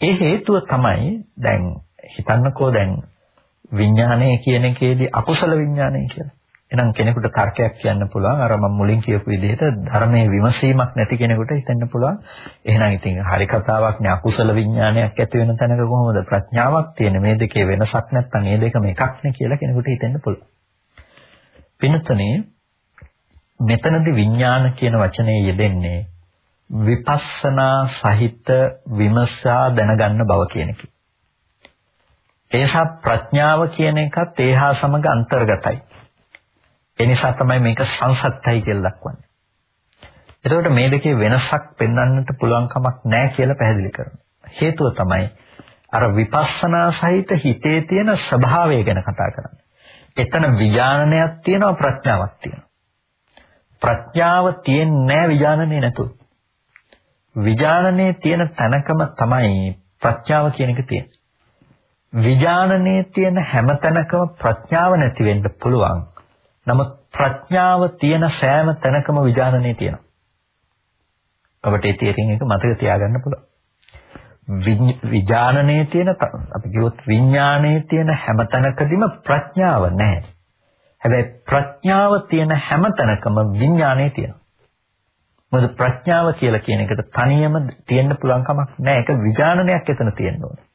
ඒ හේතුව තමයි දැන් හිතන්නකෝ දැන් විඥානය කියන එකේදී අකුසල විඥානය කියලා. එහෙනම් කෙනෙකුට තර්කයක් කියන්න පුළුවන් අර මම මුලින් කියපු විදිහට ධර්මයේ විමසීමක් නැති කෙනෙකුට හිතෙන්න පුළුවන් එහෙනම් ඉතින් හරි කතාවක් නේ අකුසල විඥානයක් ඇති වෙන තැනක කොහොමද ප්‍රඥාවක් තියෙන මේ දෙකේ වෙනසක් නැත්නම් මේ දෙකම එකක් නේ කියලා කෙනෙකුට හිතෙන්න පුළුවන් පින්තුනේ මෙතනදී විඥාන කියන වචනේ යෙදෙන්නේ විපස්සනා සහිත විමසා දැනගන්න බව කියන එක. ඒසා ප්‍රඥාව කියන එකත් ඒහා සමග අන්තර්ගතයි. ඒ නිසා තමයි මේක සංසත්තයි කියලා දක්වන්නේ. එතකොට මේ දෙකේ වෙනසක් පෙන්වන්නට පුළුවන් කමක් නැහැ කියලා පැහැදිලි කරනවා. හේතුව තමයි අර විපස්සනා සහිත හිතේ තියෙන ස්වභාවය ගැන කතා කරන්නේ. එතන විඥානනයක් තියෙනවා ප්‍රඥාවක් තියෙනවා. ප්‍රඥාව තියෙන්නේ නැහැ විඥානනේ නැතුව. විඥානනේ තියෙන තැනකම තමයි ප්‍රඥාව කියන එක තියෙන්නේ. විඥානනේ තියෙන හැම තැනකම ප්‍රඥාව නැති වෙන්න පුළුවන්. නමුත් ප්‍රඥාව තියෙන සෑම තැනකම විඥානනේ තියෙනවා. ඔබට ඒ තේරින් එක මතක තියාගන්න පුළුවන්. විඥානයේ තියෙන අපි කිව්වොත් විඥානයේ තියෙන හැමතැනකදීම ප්‍රඥාව නැහැ. හැබැයි ප්‍රඥාව තියෙන හැමතැනකම විඥානය තියෙනවා. මොකද ප්‍රඥාව කියලා කියන එකට තනියම තියෙන්න පුළුවන් කමක් නැහැ. ඒක විඥානනයක් එතන තියෙන්න ඕනේ.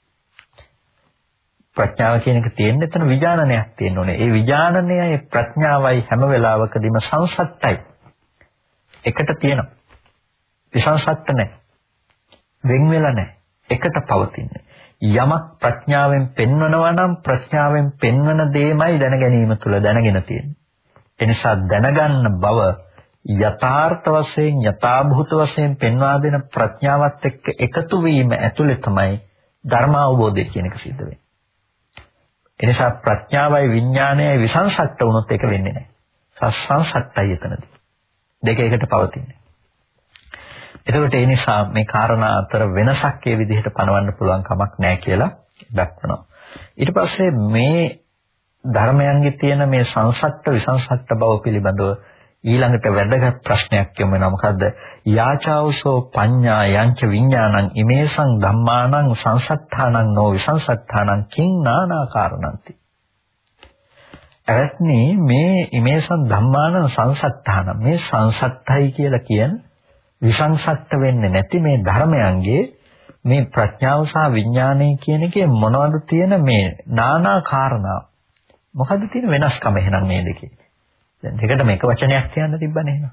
ප්‍රඥාව කියන එක තියෙන්නේ එතන විඥානනයක් තියෙන්න ඕනේ. ඒ විඥානනයයි ප්‍රඥාවයි හැම වෙලාවකදීම සංසත්තයි. එකට තියෙනවා. විසංසත්ත නැහැ. වෙන් වෙලා නැහැ. එකට පවතින්නේ. යමක් ප්‍රඥාවෙන් පෙන්වනවා නම් ප්‍රඥාවෙන් පෙන්වන දෙයමයි දැන ගැනීම තුළ දැනගෙන තියෙන්නේ. එනිසා දැනගන්න බව යථාර්ථ වශයෙන් යථාභූත වශයෙන් පෙන්වා දෙන ප්‍රඥාවත් එක්ක එකතු වීම ඇතුළේ තමයි ධර්ම අවබෝධය කියන එක සිද්ධ වෙන්නේ. එනිසා ප්‍රඥාවයි විඥානයයි විසංසට්ට වුණොත් ඒක වෙන්නේ නැහැ. සස්සංසට්ටයි එතනදී. දෙක එකට පවතින්නේ. එතකොට ඒ නිසා මේ කාරණා අතර වෙනසක් ඒ විදිහට පනවන්න පුළුවන් කමක් නැහැ කියලා දක්වනවා. ඊට පස්සේ මේ ධර්මයන්ගේ තියෙන මේ සංසට්ට විසංසට්ට බව පිළිබඳව ඊළඟට වැදගත් ප්‍රශ්නයක් යොමු වෙනවා. මොකද්ද? යාචාවසෝ පඤ්ඤා යංච විඥානං ඉමේසං ධම්මානං සංසත්තානං නෝ විසංසත්තානං කිං නානාකාරණන්ති. එවත්නි මේ ඉමේසං ධම්මානං සංසත්තාන මේ සංසත්තයි කියලා කියන විසංසත්ත වෙන්නේ නැති මේ ධර්මයන්ගේ මේ ප්‍රඥාව සහ විඥානය කියන එකේ මොනවද තියෙන මේ নানা කාරණා මොකද්ද තියෙන වෙනස්කම එහෙනම් මේ දෙකේ? දැන් දෙකටම එක වචනයක් කියන්න තිබ්බනේ එහෙනම්.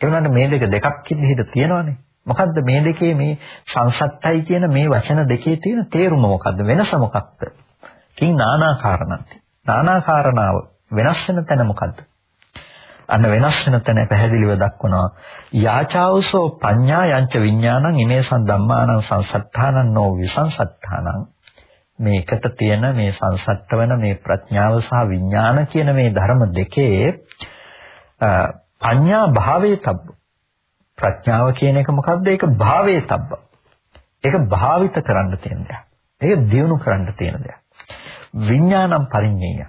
ඒ වුණාට මේ දෙක දෙකක් කිහිපෙද තියෙනවානේ. මොකද්ද මේ දෙකේ මේ සංසත්තයි කියන මේ වචන දෙකේ තියෙන තේරුම මොකද්ද? වෙනස මොකක්ද? කින් නානාකාරණන්ති. නානාකාරණාව වෙනස් වෙන තැන මොකද්ද? අන්න වෙනස් වෙන තැන පැහැදිලිව දක්වනවා යාචාවසෝ පඤ්ඤා යංච විඥානං ඉමේසං ධම්මානං සංසත්තානං නෝ විසංසත්තානං මේ එකට තියෙන මේ සංසට්ඨ වෙන මේ ප්‍රඥාව සහ විඥාන කියන මේ ධර්ම දෙකේ පඤ්ඤා භාවයේ තබ්බ ප්‍රඥාව කියන එක මොකද්ද ඒක භාවයේ තබ්බ ඒක භාවිත කරන්න තියෙන දෙයක් ඒක දියුණු කරන්න තියෙන දෙයක් විඥානම් පරිඤ්ඤය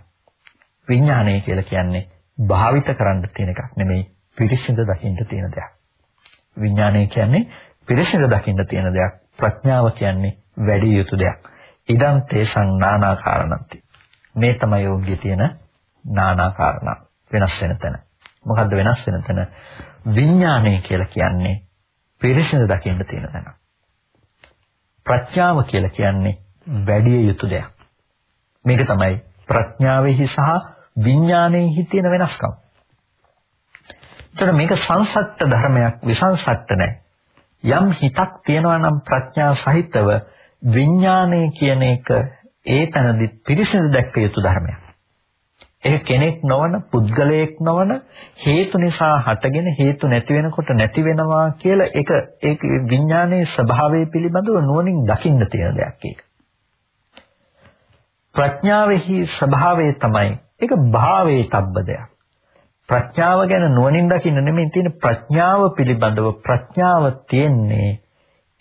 විඥානය කියලා කියන්නේ භාවිත කරන්න තියෙන එකක් නෙමෙයි පිරිසිඳ දකින්න තියෙන දෙයක්. විඥානය කියන්නේ පිරිසිඳ දකින්න තියෙන දෙයක්. ප්‍රඥාව කියන්නේ වැඩි යුතු දෙයක්. ඉදං තේසං නානාකාරණන්ති. මේ තමයි යෝග්‍ය තියෙන නානාකාරණ වෙනස් වෙන තැන. මොකද්ද වෙනස් වෙන තැන? විඥානය කියලා කියන්නේ පිරිසිඳ දකින්න තියෙන තැන. ප්‍රඥාව කියලා කියන්නේ වැඩි යුතු දෙයක්. මේක තමයි ප්‍රඥාවෙහි සහ විඥානයේ තියෙන වෙනස්කම්. එතකොට මේක සංසත්ත ධර්මයක් විසංසත්ත නැහැ. යම් හිතක් තියෙනවා නම් ප්‍රඥා සහිතව විඥානය කියන එක ඒ තැනදී පිරිසිදු දැක්ක යුතු ධර්මයක්. ඒක කෙනෙක් නොවන පුද්ගලයෙක් නොවන හේතු නිසා හටගෙන හේතු නැති වෙනකොට නැති වෙනවා කියලා ඒක ඒක විඥානයේ ස්වභාවය පිළිබඳව නුවණින් දකින්න තියෙන දෙයක් ඒක. ප්‍රඥාවෙහි ස්වභාවය තමයි ඒක භාවයේ තබ්බ දෙයක්. ප්‍රඥාව ගැන නුවණින් දකින්න නෙමෙයි තියෙන ප්‍රඥාව පිළිබඳව ප්‍රඥාව තියෙන්නේ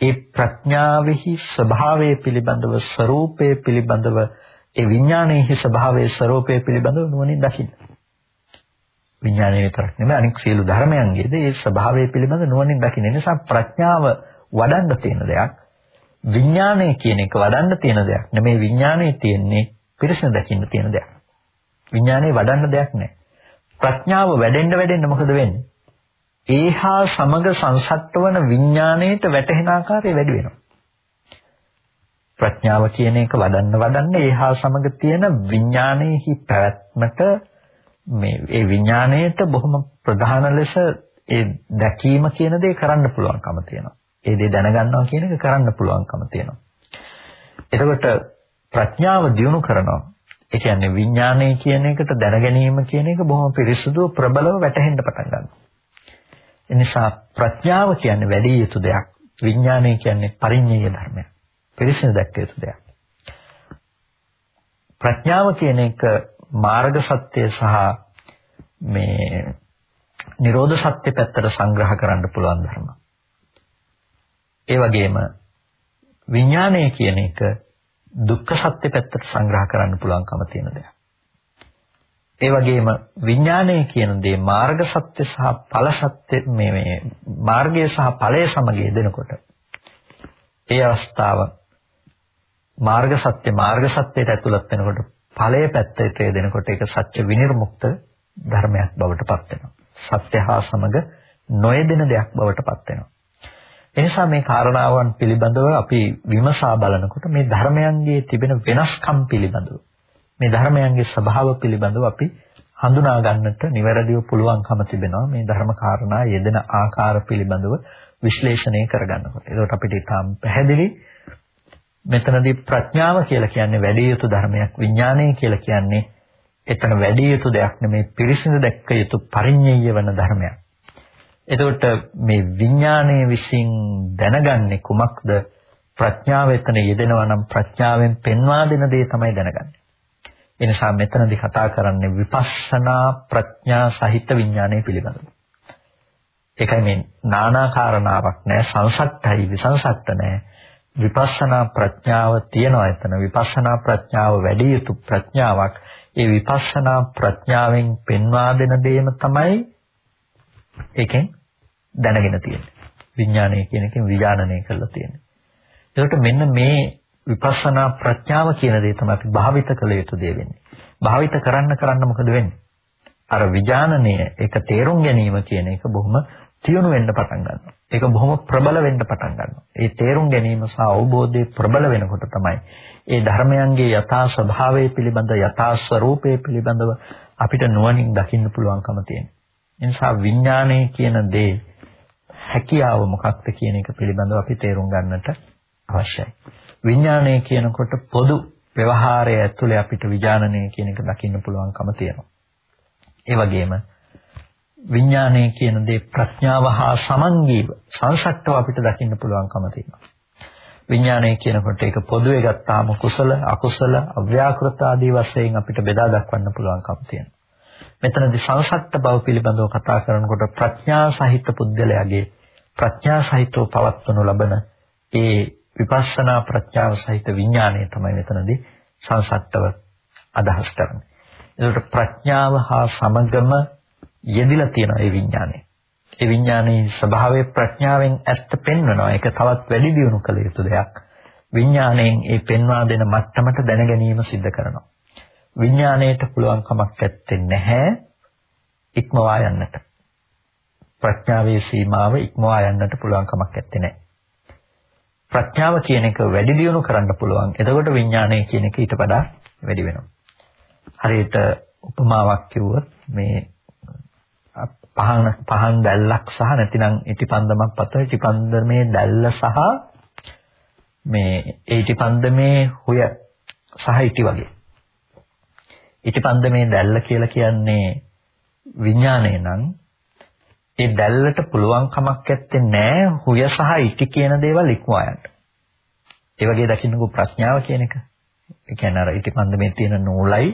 ඒ ප්‍රඥාවෙහි ස්වභාවය පිළිබඳව ස්වરૂපය පිළිබඳව ඒ විඥානයේ ස්වභාවයේ ස්වરૂපය පිළිබඳව නුවණින් දකින්න. විඥානය විතරක් නෙමෙයි අනික් සියලු ධර්මයන්ගේද ඒ ස්වභාවය පිළිබඳ නුවණින් දකින්න. නිසා ප්‍රඥාව වඩන්න තියෙන දෙයක්. විඥානය කියන එක වඩන්න තියෙන දෙයක් නෙමෙයි විඥානයේ තියෙන්නේ පිරිසිදු දකින්න තියෙන දෙයක්. විඥානේ වඩන්න දෙයක් නැහැ. ප්‍රඥාව වැඩෙන්න වැඩෙන්න මොකද වෙන්නේ? ඒහා සමග සංසට්ඨ වන විඥාණයට වැටහෙන ආකාරය වැඩි වෙනවා. ප්‍රඥාව කියන එක වඩන්න වඩන්න ඒහා සමග තියෙන විඥානයේහි පැවැත්මට මේ ඒ විඥාණයට බොහොම ප්‍රධාන ලෙස ඒ දැකීම කියන දේ කරන්න පුළුවන්කම තියෙනවා. ඒ දේ දැනගන්නවා කියන එක කරන්න පුළුවන්කම තියෙනවා. එතකොට ප්‍රඥාව දියුණු කරනවා. ඒ කියන්නේ විඥානය කියන එකට දැනගැනීම කියන එක බොහොම පිරිසුදු ප්‍රබලව වැටහෙන්න පටන් ගන්නවා. ඒ නිසා ප්‍රඥාව කියන්නේ වැඩි යුතු දෙයක්. විඥානය කියන්නේ පරිඤ්ඤය ධර්මයක්. පිරිසිදු දැක්ක යුතු දෙයක්. ප්‍රඥාව කියන එක මාර්ග සත්‍ය සහ මේ නිරෝධ සත්‍ය පැත්තට සංග්‍රහ කරන්න පුළුවන් ධර්ම. ඒ වගේම විඥානය කියන එක දුක්ඛ සත්‍ය පැත්තට සංග්‍රහ කරන්න පුළුවන්කම තියෙන දෙයක්. ඒ වගේම විඥානය කියන දේ මාර්ග සත්‍ය සහ ඵල සත්‍ය මේ මේ මාර්ගය සහ ඵලය සමග යෙදෙනකොට ඒ අවස්ථාව මාර්ග සත්‍ය මාර්ග සත්‍යයට ඇතුළත් වෙනකොට ඵලයේ පැත්තට යෙදෙනකොට ඒක සත්‍ය විනිර්මුක්ත ධර්මයක් බවට පත් වෙනවා. සත්‍ය හා සමග නොයෙදෙන දෙයක් බවට පත් වෙනවා. එනිසා මේ කාරණාවන් පිළිබඳව අපි විමසා බලනකොට මේ ධර්මයන්ගේ තිබෙන වෙනස්කම් පිළිබඳව මේ ධර්මයන්ගේ ස්වභාව පිළිබඳව අපි හඳුනා ගන්නට නිවැරදිව පුළුවන්කම තිබෙනවා මේ ධර්ම කාරණා යෙදෙන ආකාර පිළිබඳව විශ්ලේෂණය කරගන්නකොට. ඒකට අපිට ඊටාම් පැහැදිලි මෙතනදී ප්‍රඥාව කියලා කියන්නේ වැඩි යුතු ධර්මයක් විඥානය කියලා කියන්නේ එතන වැඩි යුතු දෙයක් නෙමේ පිරිසිදු දැක්ක යුතු පරිඤ්ඤය වන ධර්මයක්. එතකොට මේ විඥානයේ විසින් දැනගන්නේ කුමක්ද? ප්‍රඥාව එතන යෙදෙනවා නම් ප්‍රඥාවෙන් පෙන්වා දෙන දේ තමයි දැනගන්නේ. ඒ නිසා මෙතනදී කතා කරන්නේ විපස්සනා ප්‍රඥා සහිත විඥානය පිළිබඳව. ඒකයි මේ නානාකාරණාවක් නෑ සංසට්ඨයි විසංසට්ඨ නෑ විපස්සනා ප්‍රඥාව තියෙනවා එතන විපස්සනා ප්‍රඥාව වැඩි යුතු ප්‍රඥාවක් ඒ විපස්සනා ප්‍රඥාවෙන් පෙන්වා දෙන දෙයම තමයි ඒකෙන් දැනගෙන තියෙන්නේ. විඥානය කියන එකෙන් විඥානනය කරලා තියෙන්නේ. ඒකට මෙන්න මේ විපස්සනා ප්‍රඥාව කියන දේ තමයි අපි භාවිත කළ යුතු දේ වෙන්නේ. භාවිත කරන්න කරන්න මොකද වෙන්නේ? අර විඥානනය ඒක තේරුම් ගැනීම කියන එක බොහොම තියුණු වෙන්න පටන් ගන්නවා. ඒක බොහොම ප්‍රබල වෙන්න පටන් ගන්නවා. ඒ තේරුම් ගැනීම සහ අවබෝධය ප්‍රබල වෙනකොට තමයි ඒ ධර්මයන්ගේ යථා ස්වභාවය පිළිබඳ යථා ස්වરૂපය පිළිබඳව අපිට නුවණින් දකින්න පුළුවන්කම තියෙනවා. නිසා විඥානය කියන දේ හැකියාව මොකක්ද කියන එක පිළිබඳව අපි තේරුම් ගන්නට අවශ්‍යයි. විඥානය කියනකොට පොදු ව්‍යවහාරය ඇතුලේ අපිට විඥානනය කියන එක දකින්න පුළුවන්කම තියෙනවා. ඒ වගේම විඥානය කියන දේ ප්‍රඥාව හා සමංගීව සංසට්ටව අපිට දකින්න පුළුවන්කම තියෙනවා. විඥානය කියනකොට ඒක පොදුවේ ගත්තාම කුසල අකුසල අව්‍යාකෘත ආදී වශයෙන් අපිට බෙදා දක්වන්න පුළුවන්කම තියෙනවා. මෙතනදී සංසට්ඨ බව පිළිබඳව කතා කරනකොට ප්‍රඥා සහිත පුද්ගලයාගේ ප්‍රඥා සහිතව පවත්වනු ලබන ඒ විපස්සනා ප්‍රඥාව සහිත විඥානය තමයි මෙතනදී සංසට්ඨව අදහස් කරන්නේ. ඒකට ප්‍රඥාව හා සමගම යෙදිලා තියෙන ඒ විඥානය. ඒ විඥානයේ ස්වභාවය ප්‍රඥාවෙන් ඇත්ත පෙන්වනවා. ඒක තවත් වැඩි දියුණු කළ යුතු දෙයක්. විඥාණයෙන් ඒ පෙන්වා දෙන මට්ටමට දැන ගැනීම සිද්ධ කරනවා. විඥාණයට පුළුවන් කමක් නැත්තේ නැහැ ඉක්මවා යන්නට. ප්‍රඥාවේ සීමාව ඉක්මවා යන්නට පුළුවන් කමක් නැත්තේ නැහැ. ප්‍රඥාව කියන එක වැඩි දියුණු කරන්න පුළුවන්. එතකොට විඥාණය කියන එක ඊට වඩා වැඩි වෙනවා. හරියට උපමාවක් කිව්වොත් මේ පහන් පහන් දැල්ලක් සහ නැතිනම් ඉටිපන්දමක් පතර ඉටිපන්දමේ දැල්ල සහ මේ ඒ ඉටිපන්දමේ හුය සහ ඉටි වගේ ඉටිපන්දමේ දැල්ල කියලා කියන්නේ විඥාණය නම් ඒ දැල්ලට පුළුවන් කමක් නැත්තේ නෑ හුය සහ ඉටි කියන දේවල් ඉක්මවා යන්න. ඒ වගේ දකින්නකෝ ප්‍රඥාව කියන එක. ඒ කියන්නේ අර ඉටිපන්දමේ තියෙන නූලයි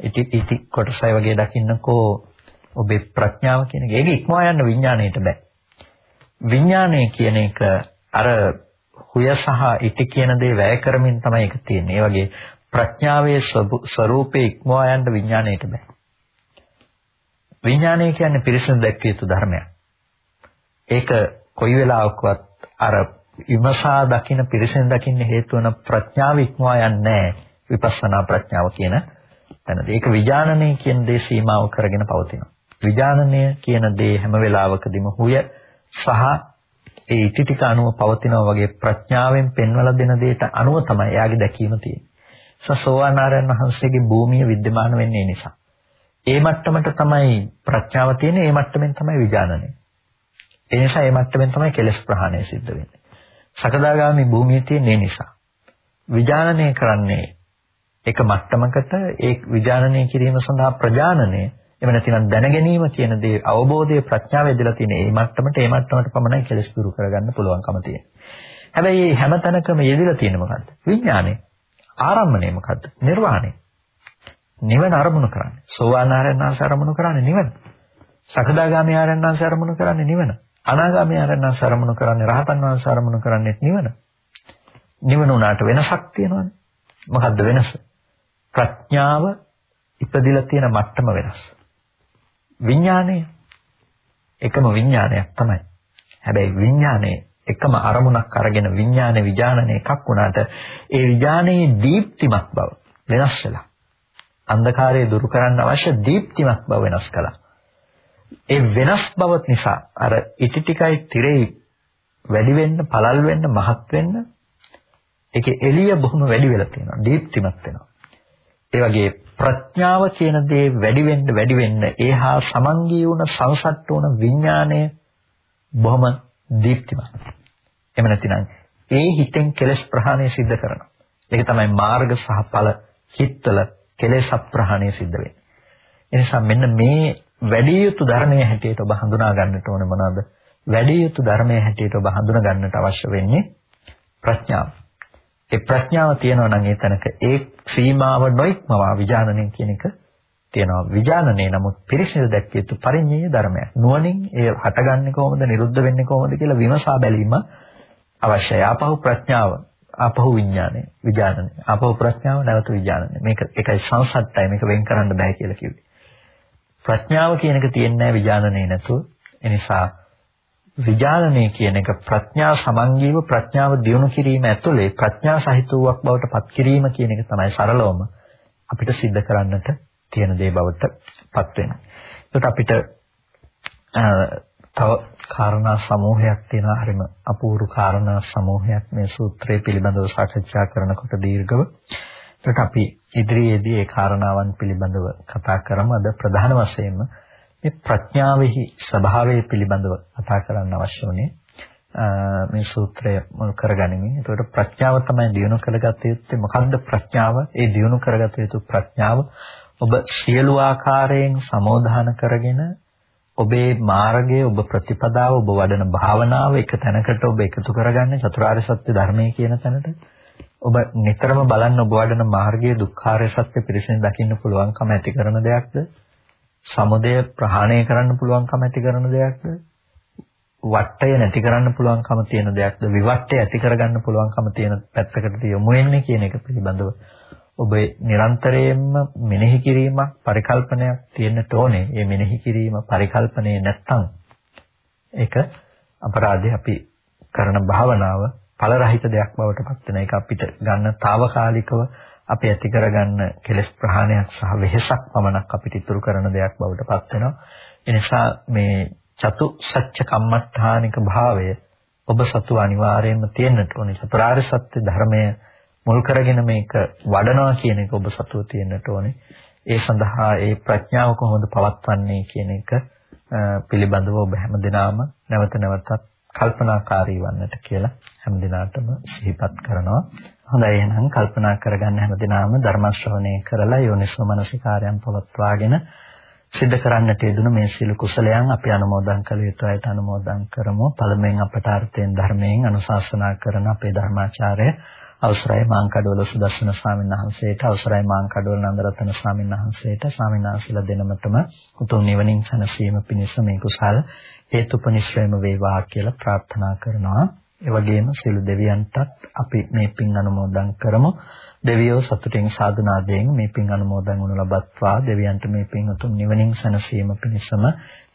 ඉටි ඉටි කොටසයි වගේ දකින්නකෝ ඔබේ ප්‍රඥාව කියන එක. ඒක ඉක්මවා යන්න විඥාණයට බෑ. විඥාණය කියන එක අර හුය සහ ඉටි කියන දේ වැය කරමින් තමයි ඒක තියෙන්නේ. ඒ වගේ ප්‍රඥාවේ ස්වરૂපේ ඉක්මවා යන්න විඥාණයට බෑ. විඥානය කියන්නේ පිරිසිදු දැක්විය යුතු ධර්මයක්. ඒක කොයි වෙලාවකවත් අර විමසා දකින පිරිසිදු දකින්න හේතු වන ප්‍රඥාව ඉක්මවා යන්නේ විපස්සනා ප්‍රඥාව කියන තැනදී. ඒක විඥානනය කියන දේ සීමාව කරගෙන පවතිනවා. විඥානනය කියන දේ හැම වෙලාවකදීම හුය සහ ඒ ඉති ටික අනුව පවතිනවා වගේ ප්‍රඥාවෙන් පෙන්වලා දෙන දෙයට අනුව තමයි එයාගේ දැකීම තියෙන්නේ. සසෝවාන් ආරයන් වහන්සේගේ භූමිය විද්‍යමාන වෙන්නේ නිසා. ඒ මට්ටමට තමයි ප්‍රඥාව තියෙන්නේ, ඒ මට්ටමෙන් තමයි විඥානනය. ඒ නිසා ඒ මට්ටමෙන් තමයි කෙලෙස් ප්‍රහාණය සිද්ධ වෙන්නේ. සකදාගාමි භූමිය තියෙන්නේ නිසා. විඥානනය කරන්නේ එක මට්ටමකට ඒ විඥානනය කිරීම සඳහා ප්‍රජානනය එහෙම නැතිනම් දැන ගැනීම කියන දේ අවබෝධයේ ප්‍රඥාව ඇදලා තියෙන ඒ මට්ටමට ඒ මට්ටමට පමණයි කෙලස් දුරු කරගන්න පුළුවන්කම තියෙන්නේ. හැබැයි මේ හැම තැනකම යෙදලා තියෙන මොකද්ද? විඥානය. ආරම්භණය මොකද්ද? නිර්වාණය. නිවන අරමුණු කරන්නේ. සෝවාන් ආරණාස අරමුණු කරන්නේ නිවන. සකදාගාමී ආරණාස අරමුණු කරන්නේ නිවන. අනාගාමී ආරණාස අරමුණු කරන්නේ රහතන් වහන්සේ අරමුණු කරන්නේ නිවන. නිවන උනාට වෙනසක් තියෙනවනේ. මොකද්ද වෙනස? ප්‍රඥාව ඉපදිලා තියෙන මට්ටම වෙනස්. විඥානය එකම විඥානයක් තමයි. හැබැයි විඥානයේ එකම අරමුණක් අරගෙන විඥාන විඥානන එකක් වුණාට ඒ විඥානයේ දීප්තිමත් බව වෙනස් වෙලා. අන්ධකාරය දුරු කරන්න අවශ්‍ය දීප්තිමත් බව වෙනස් කළා. ඒ වෙනස් බව නිසා අර ඉටි ටිකයි තිරෙයි වැඩි වෙන්න, පළල් වෙන්න, මහත් වෙන්න ඒකේ එළිය බොහොම වැඩි වෙලා තියෙනවා. දීප්තිමත් වෙනවා. ඒ වගේ ප්‍රඥාව කියන දේ වැඩි වෙන්න වැඩි වෙන්න ඒහා සමංගී වුණ සංසට්ට වුණ විඥාණය බොහොම දීප්තිමත්. එහෙම නැතිනම් ඒ හිතෙන් කෙලස් ප්‍රහාණය සිද්ධ කරනවා. ඒක තමයි මාර්ග සහ ඵල හිතවල කෙලෙස් අප්‍රහාණය සිද්ධ වෙන්නේ. එනිසා මෙන්න මේ වැඩි යුතු ධර්මයේ හැටියට ඔබ හඳුනා ගන්නට ඕනේ මොනවද? වැඩි යුතු ධර්මයේ හැටියට ඔබ හඳුනා ගන්නට අවශ්‍ය වෙන්නේ ප්‍රඥාව. ඒ ප්‍රඥාව තියෙනවා නම් ඒ තැනක ඒ සීමාව නොඉක්මවා විඥානනය කියන එක තියෙනවා. විඥානනේ නමුත් පිරිසිදු දැක්විය යුතු පරිඤ්ඤය ධර්මයක්. නුවණින් ඒ හටගන්නේ කොහොමද, නිරුද්ධ වෙන්නේ කොහොමද කියලා විමසා බැලීම අවශ්‍යයි. ආපහු ප්‍රඥාව ආපහු විඥානය විඥානනය ආපහු ප්‍රඥාව නැවත විඥානනය මේක එකයි සංසත්තයි මේක වෙන් කරන්න බෑ කියලා කිව්වේ ප්‍රඥාව කියන එක තියෙන්නේ නැහැ විඥානනේ නැතුව එනිසා විඥානනය කියන එක ප්‍රඥා සමංගීව ප්‍රඥාව දියුණු කිරීම ඇතුලේ ප්‍රඥා සහිත වූවක් බවට පත් කිරීම කියන එක තමයි සරලවම අපිට सिद्ध කරන්නට තියෙන දේ බවට පත් වෙනවා. ඒකට අපිට තව කාරණා සමූහයක් තියෙනවා හරිම අපූර්ව කාරණා සමූහයක් මේ සූත්‍රය පිළිබඳව සාකච්ඡා කරනකොට දීර්ඝව. ඒකට අපි ඉදිරියේදී ඒ කාරණාවන් පිළිබඳව කතා කරමු. අද ප්‍රධාන වශයෙන්ම මේ ප්‍රඥාවෙහි ස්වභාවය පිළිබඳව කතා කරන්න අවශ්‍ය වුණේ මේ සූත්‍රය මුල් කරගනිමින්. ඒකට ප්‍රඥාව තමයි දියුණු කරගත යුත්තේ. මොකක්ද ප්‍රඥාව? ඒ දියුණු කරගත යුතු ප්‍රඥාව ඔබ සියලු ආකාරයෙන් සමෝධාන කරගෙන ඔබේ මාර්ගය ඔබ ප්‍රතිපදාව ඔබ වඩන භාවනාව එක තැනකට ඔබ එකතු කරගන්නේ චතුරාර්ය සත්‍ය ධර්මයේ කියන තැනට. ඔබ නිතරම බලන්න ඔබ වඩන මාර්ගයේ දුක්ඛාරය සත්‍ය පිරිසින් දකින්න පුළුවන්කම ඇති කරන දෙයක්ද? සමුදය ප්‍රහාණය කරන්න පුළුවන්කම ඇති කරන දෙයක්ද? වටය නැති කරන්න පුළුවන්කම තියෙන දෙයක්ද? විවට්ටය ඇති කරගන්න පුළුවන්කම තියෙන පැත්තකට යොමු වෙන්නේ කියන එක පිළිබඳව ඔබ නිරන්තරයෙන්ම මෙනෙහි කිරීමක් පරිකල්පනයක් තියෙන්නට ඕනේ. මේ මෙනෙහි කිරීම පරිකල්පනේ නැත්තම් ඒක අපරාධය අපි කරන භාවනාව ඵල රහිත දෙයක් බවට පත් වෙන එක අපිට ගන්න తాවකාලිකව අපි ඇති කරගන්න කෙලස් ප්‍රහාණයක් සහ වෙහෙසක් පමණක් අපිට ඉතුරු කරන දෙයක් බවට පත් වෙනවා. ඒ නිසා මේ චතු සත්‍ය කම්මඨානික භාවය ඔබ සතු අනිවාර්යයෙන්ම තියෙන්නට ඕනේ. චතුරාර්ය සත්‍ය ධර්මයේ මුල් කරගෙන මේක වඩනවා කියන එක ඔබ සතුව තියෙන්නට ඕනේ. ඒ සඳහා ඒ ප්‍රඥාව කොහොමද පවත්වන්නේ කියන එක පිළිබඳව ඔබ හැමදෙනාම නැවත නැවතත් කල්පනාකාරී වන්නට කියලා හැමදිනාටම සිහිපත් කරනවා. හොඳයි එහෙනම් කල්පනා කරගන්න හැමදිනාම ධර්ම ශ්‍රවණය කරලා යෝනිසෝ මනසිකාරයන් පවත්වාගෙන සිද්ධ කරන්නට යෙදුණු මේ සීල කුසලයන් අපි අනුමෝදන් කළ යුතු අයට අනුමෝදන් කරමු. පළමුවෙන් අපට අර්ථයෙන් ධර්මයෙන් අනුශාසනා කරන අපේ ධර්මාචාර්ය අවසරයි මාංකඩවල සුදස්සන ස්වාමීන් වහන්සේට අවසරයි මාංකඩවල නන්දරතන ස්වාමීන් වහන්සේට ස්වාමීන් වහන්සේලා දෙනමතම උතුම් නිවනින් සැනසීම පිණිස මේ කුසල හේතුපනිශ්‍රයම වේවා කියලා ප්‍රාර්ථනා කරනවා. ඒ වගේම සියලු දෙවියන්ටත් අපි මේ පින් අනුමෝදන් කරමු. දෙවියෝ සතුටින් සාදුනාදයෙන් මේ පින් අනුමෝදන් වනු ලබත්වා දෙවියන්ට මේ පින් උතුම් නිවනින් සැනසීම පිණිසම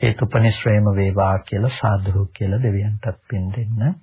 හේතුපනිශ්‍රයම වේවා කියලා සාදුරු කියලා දෙවියන්ටත් පින් දෙන්න.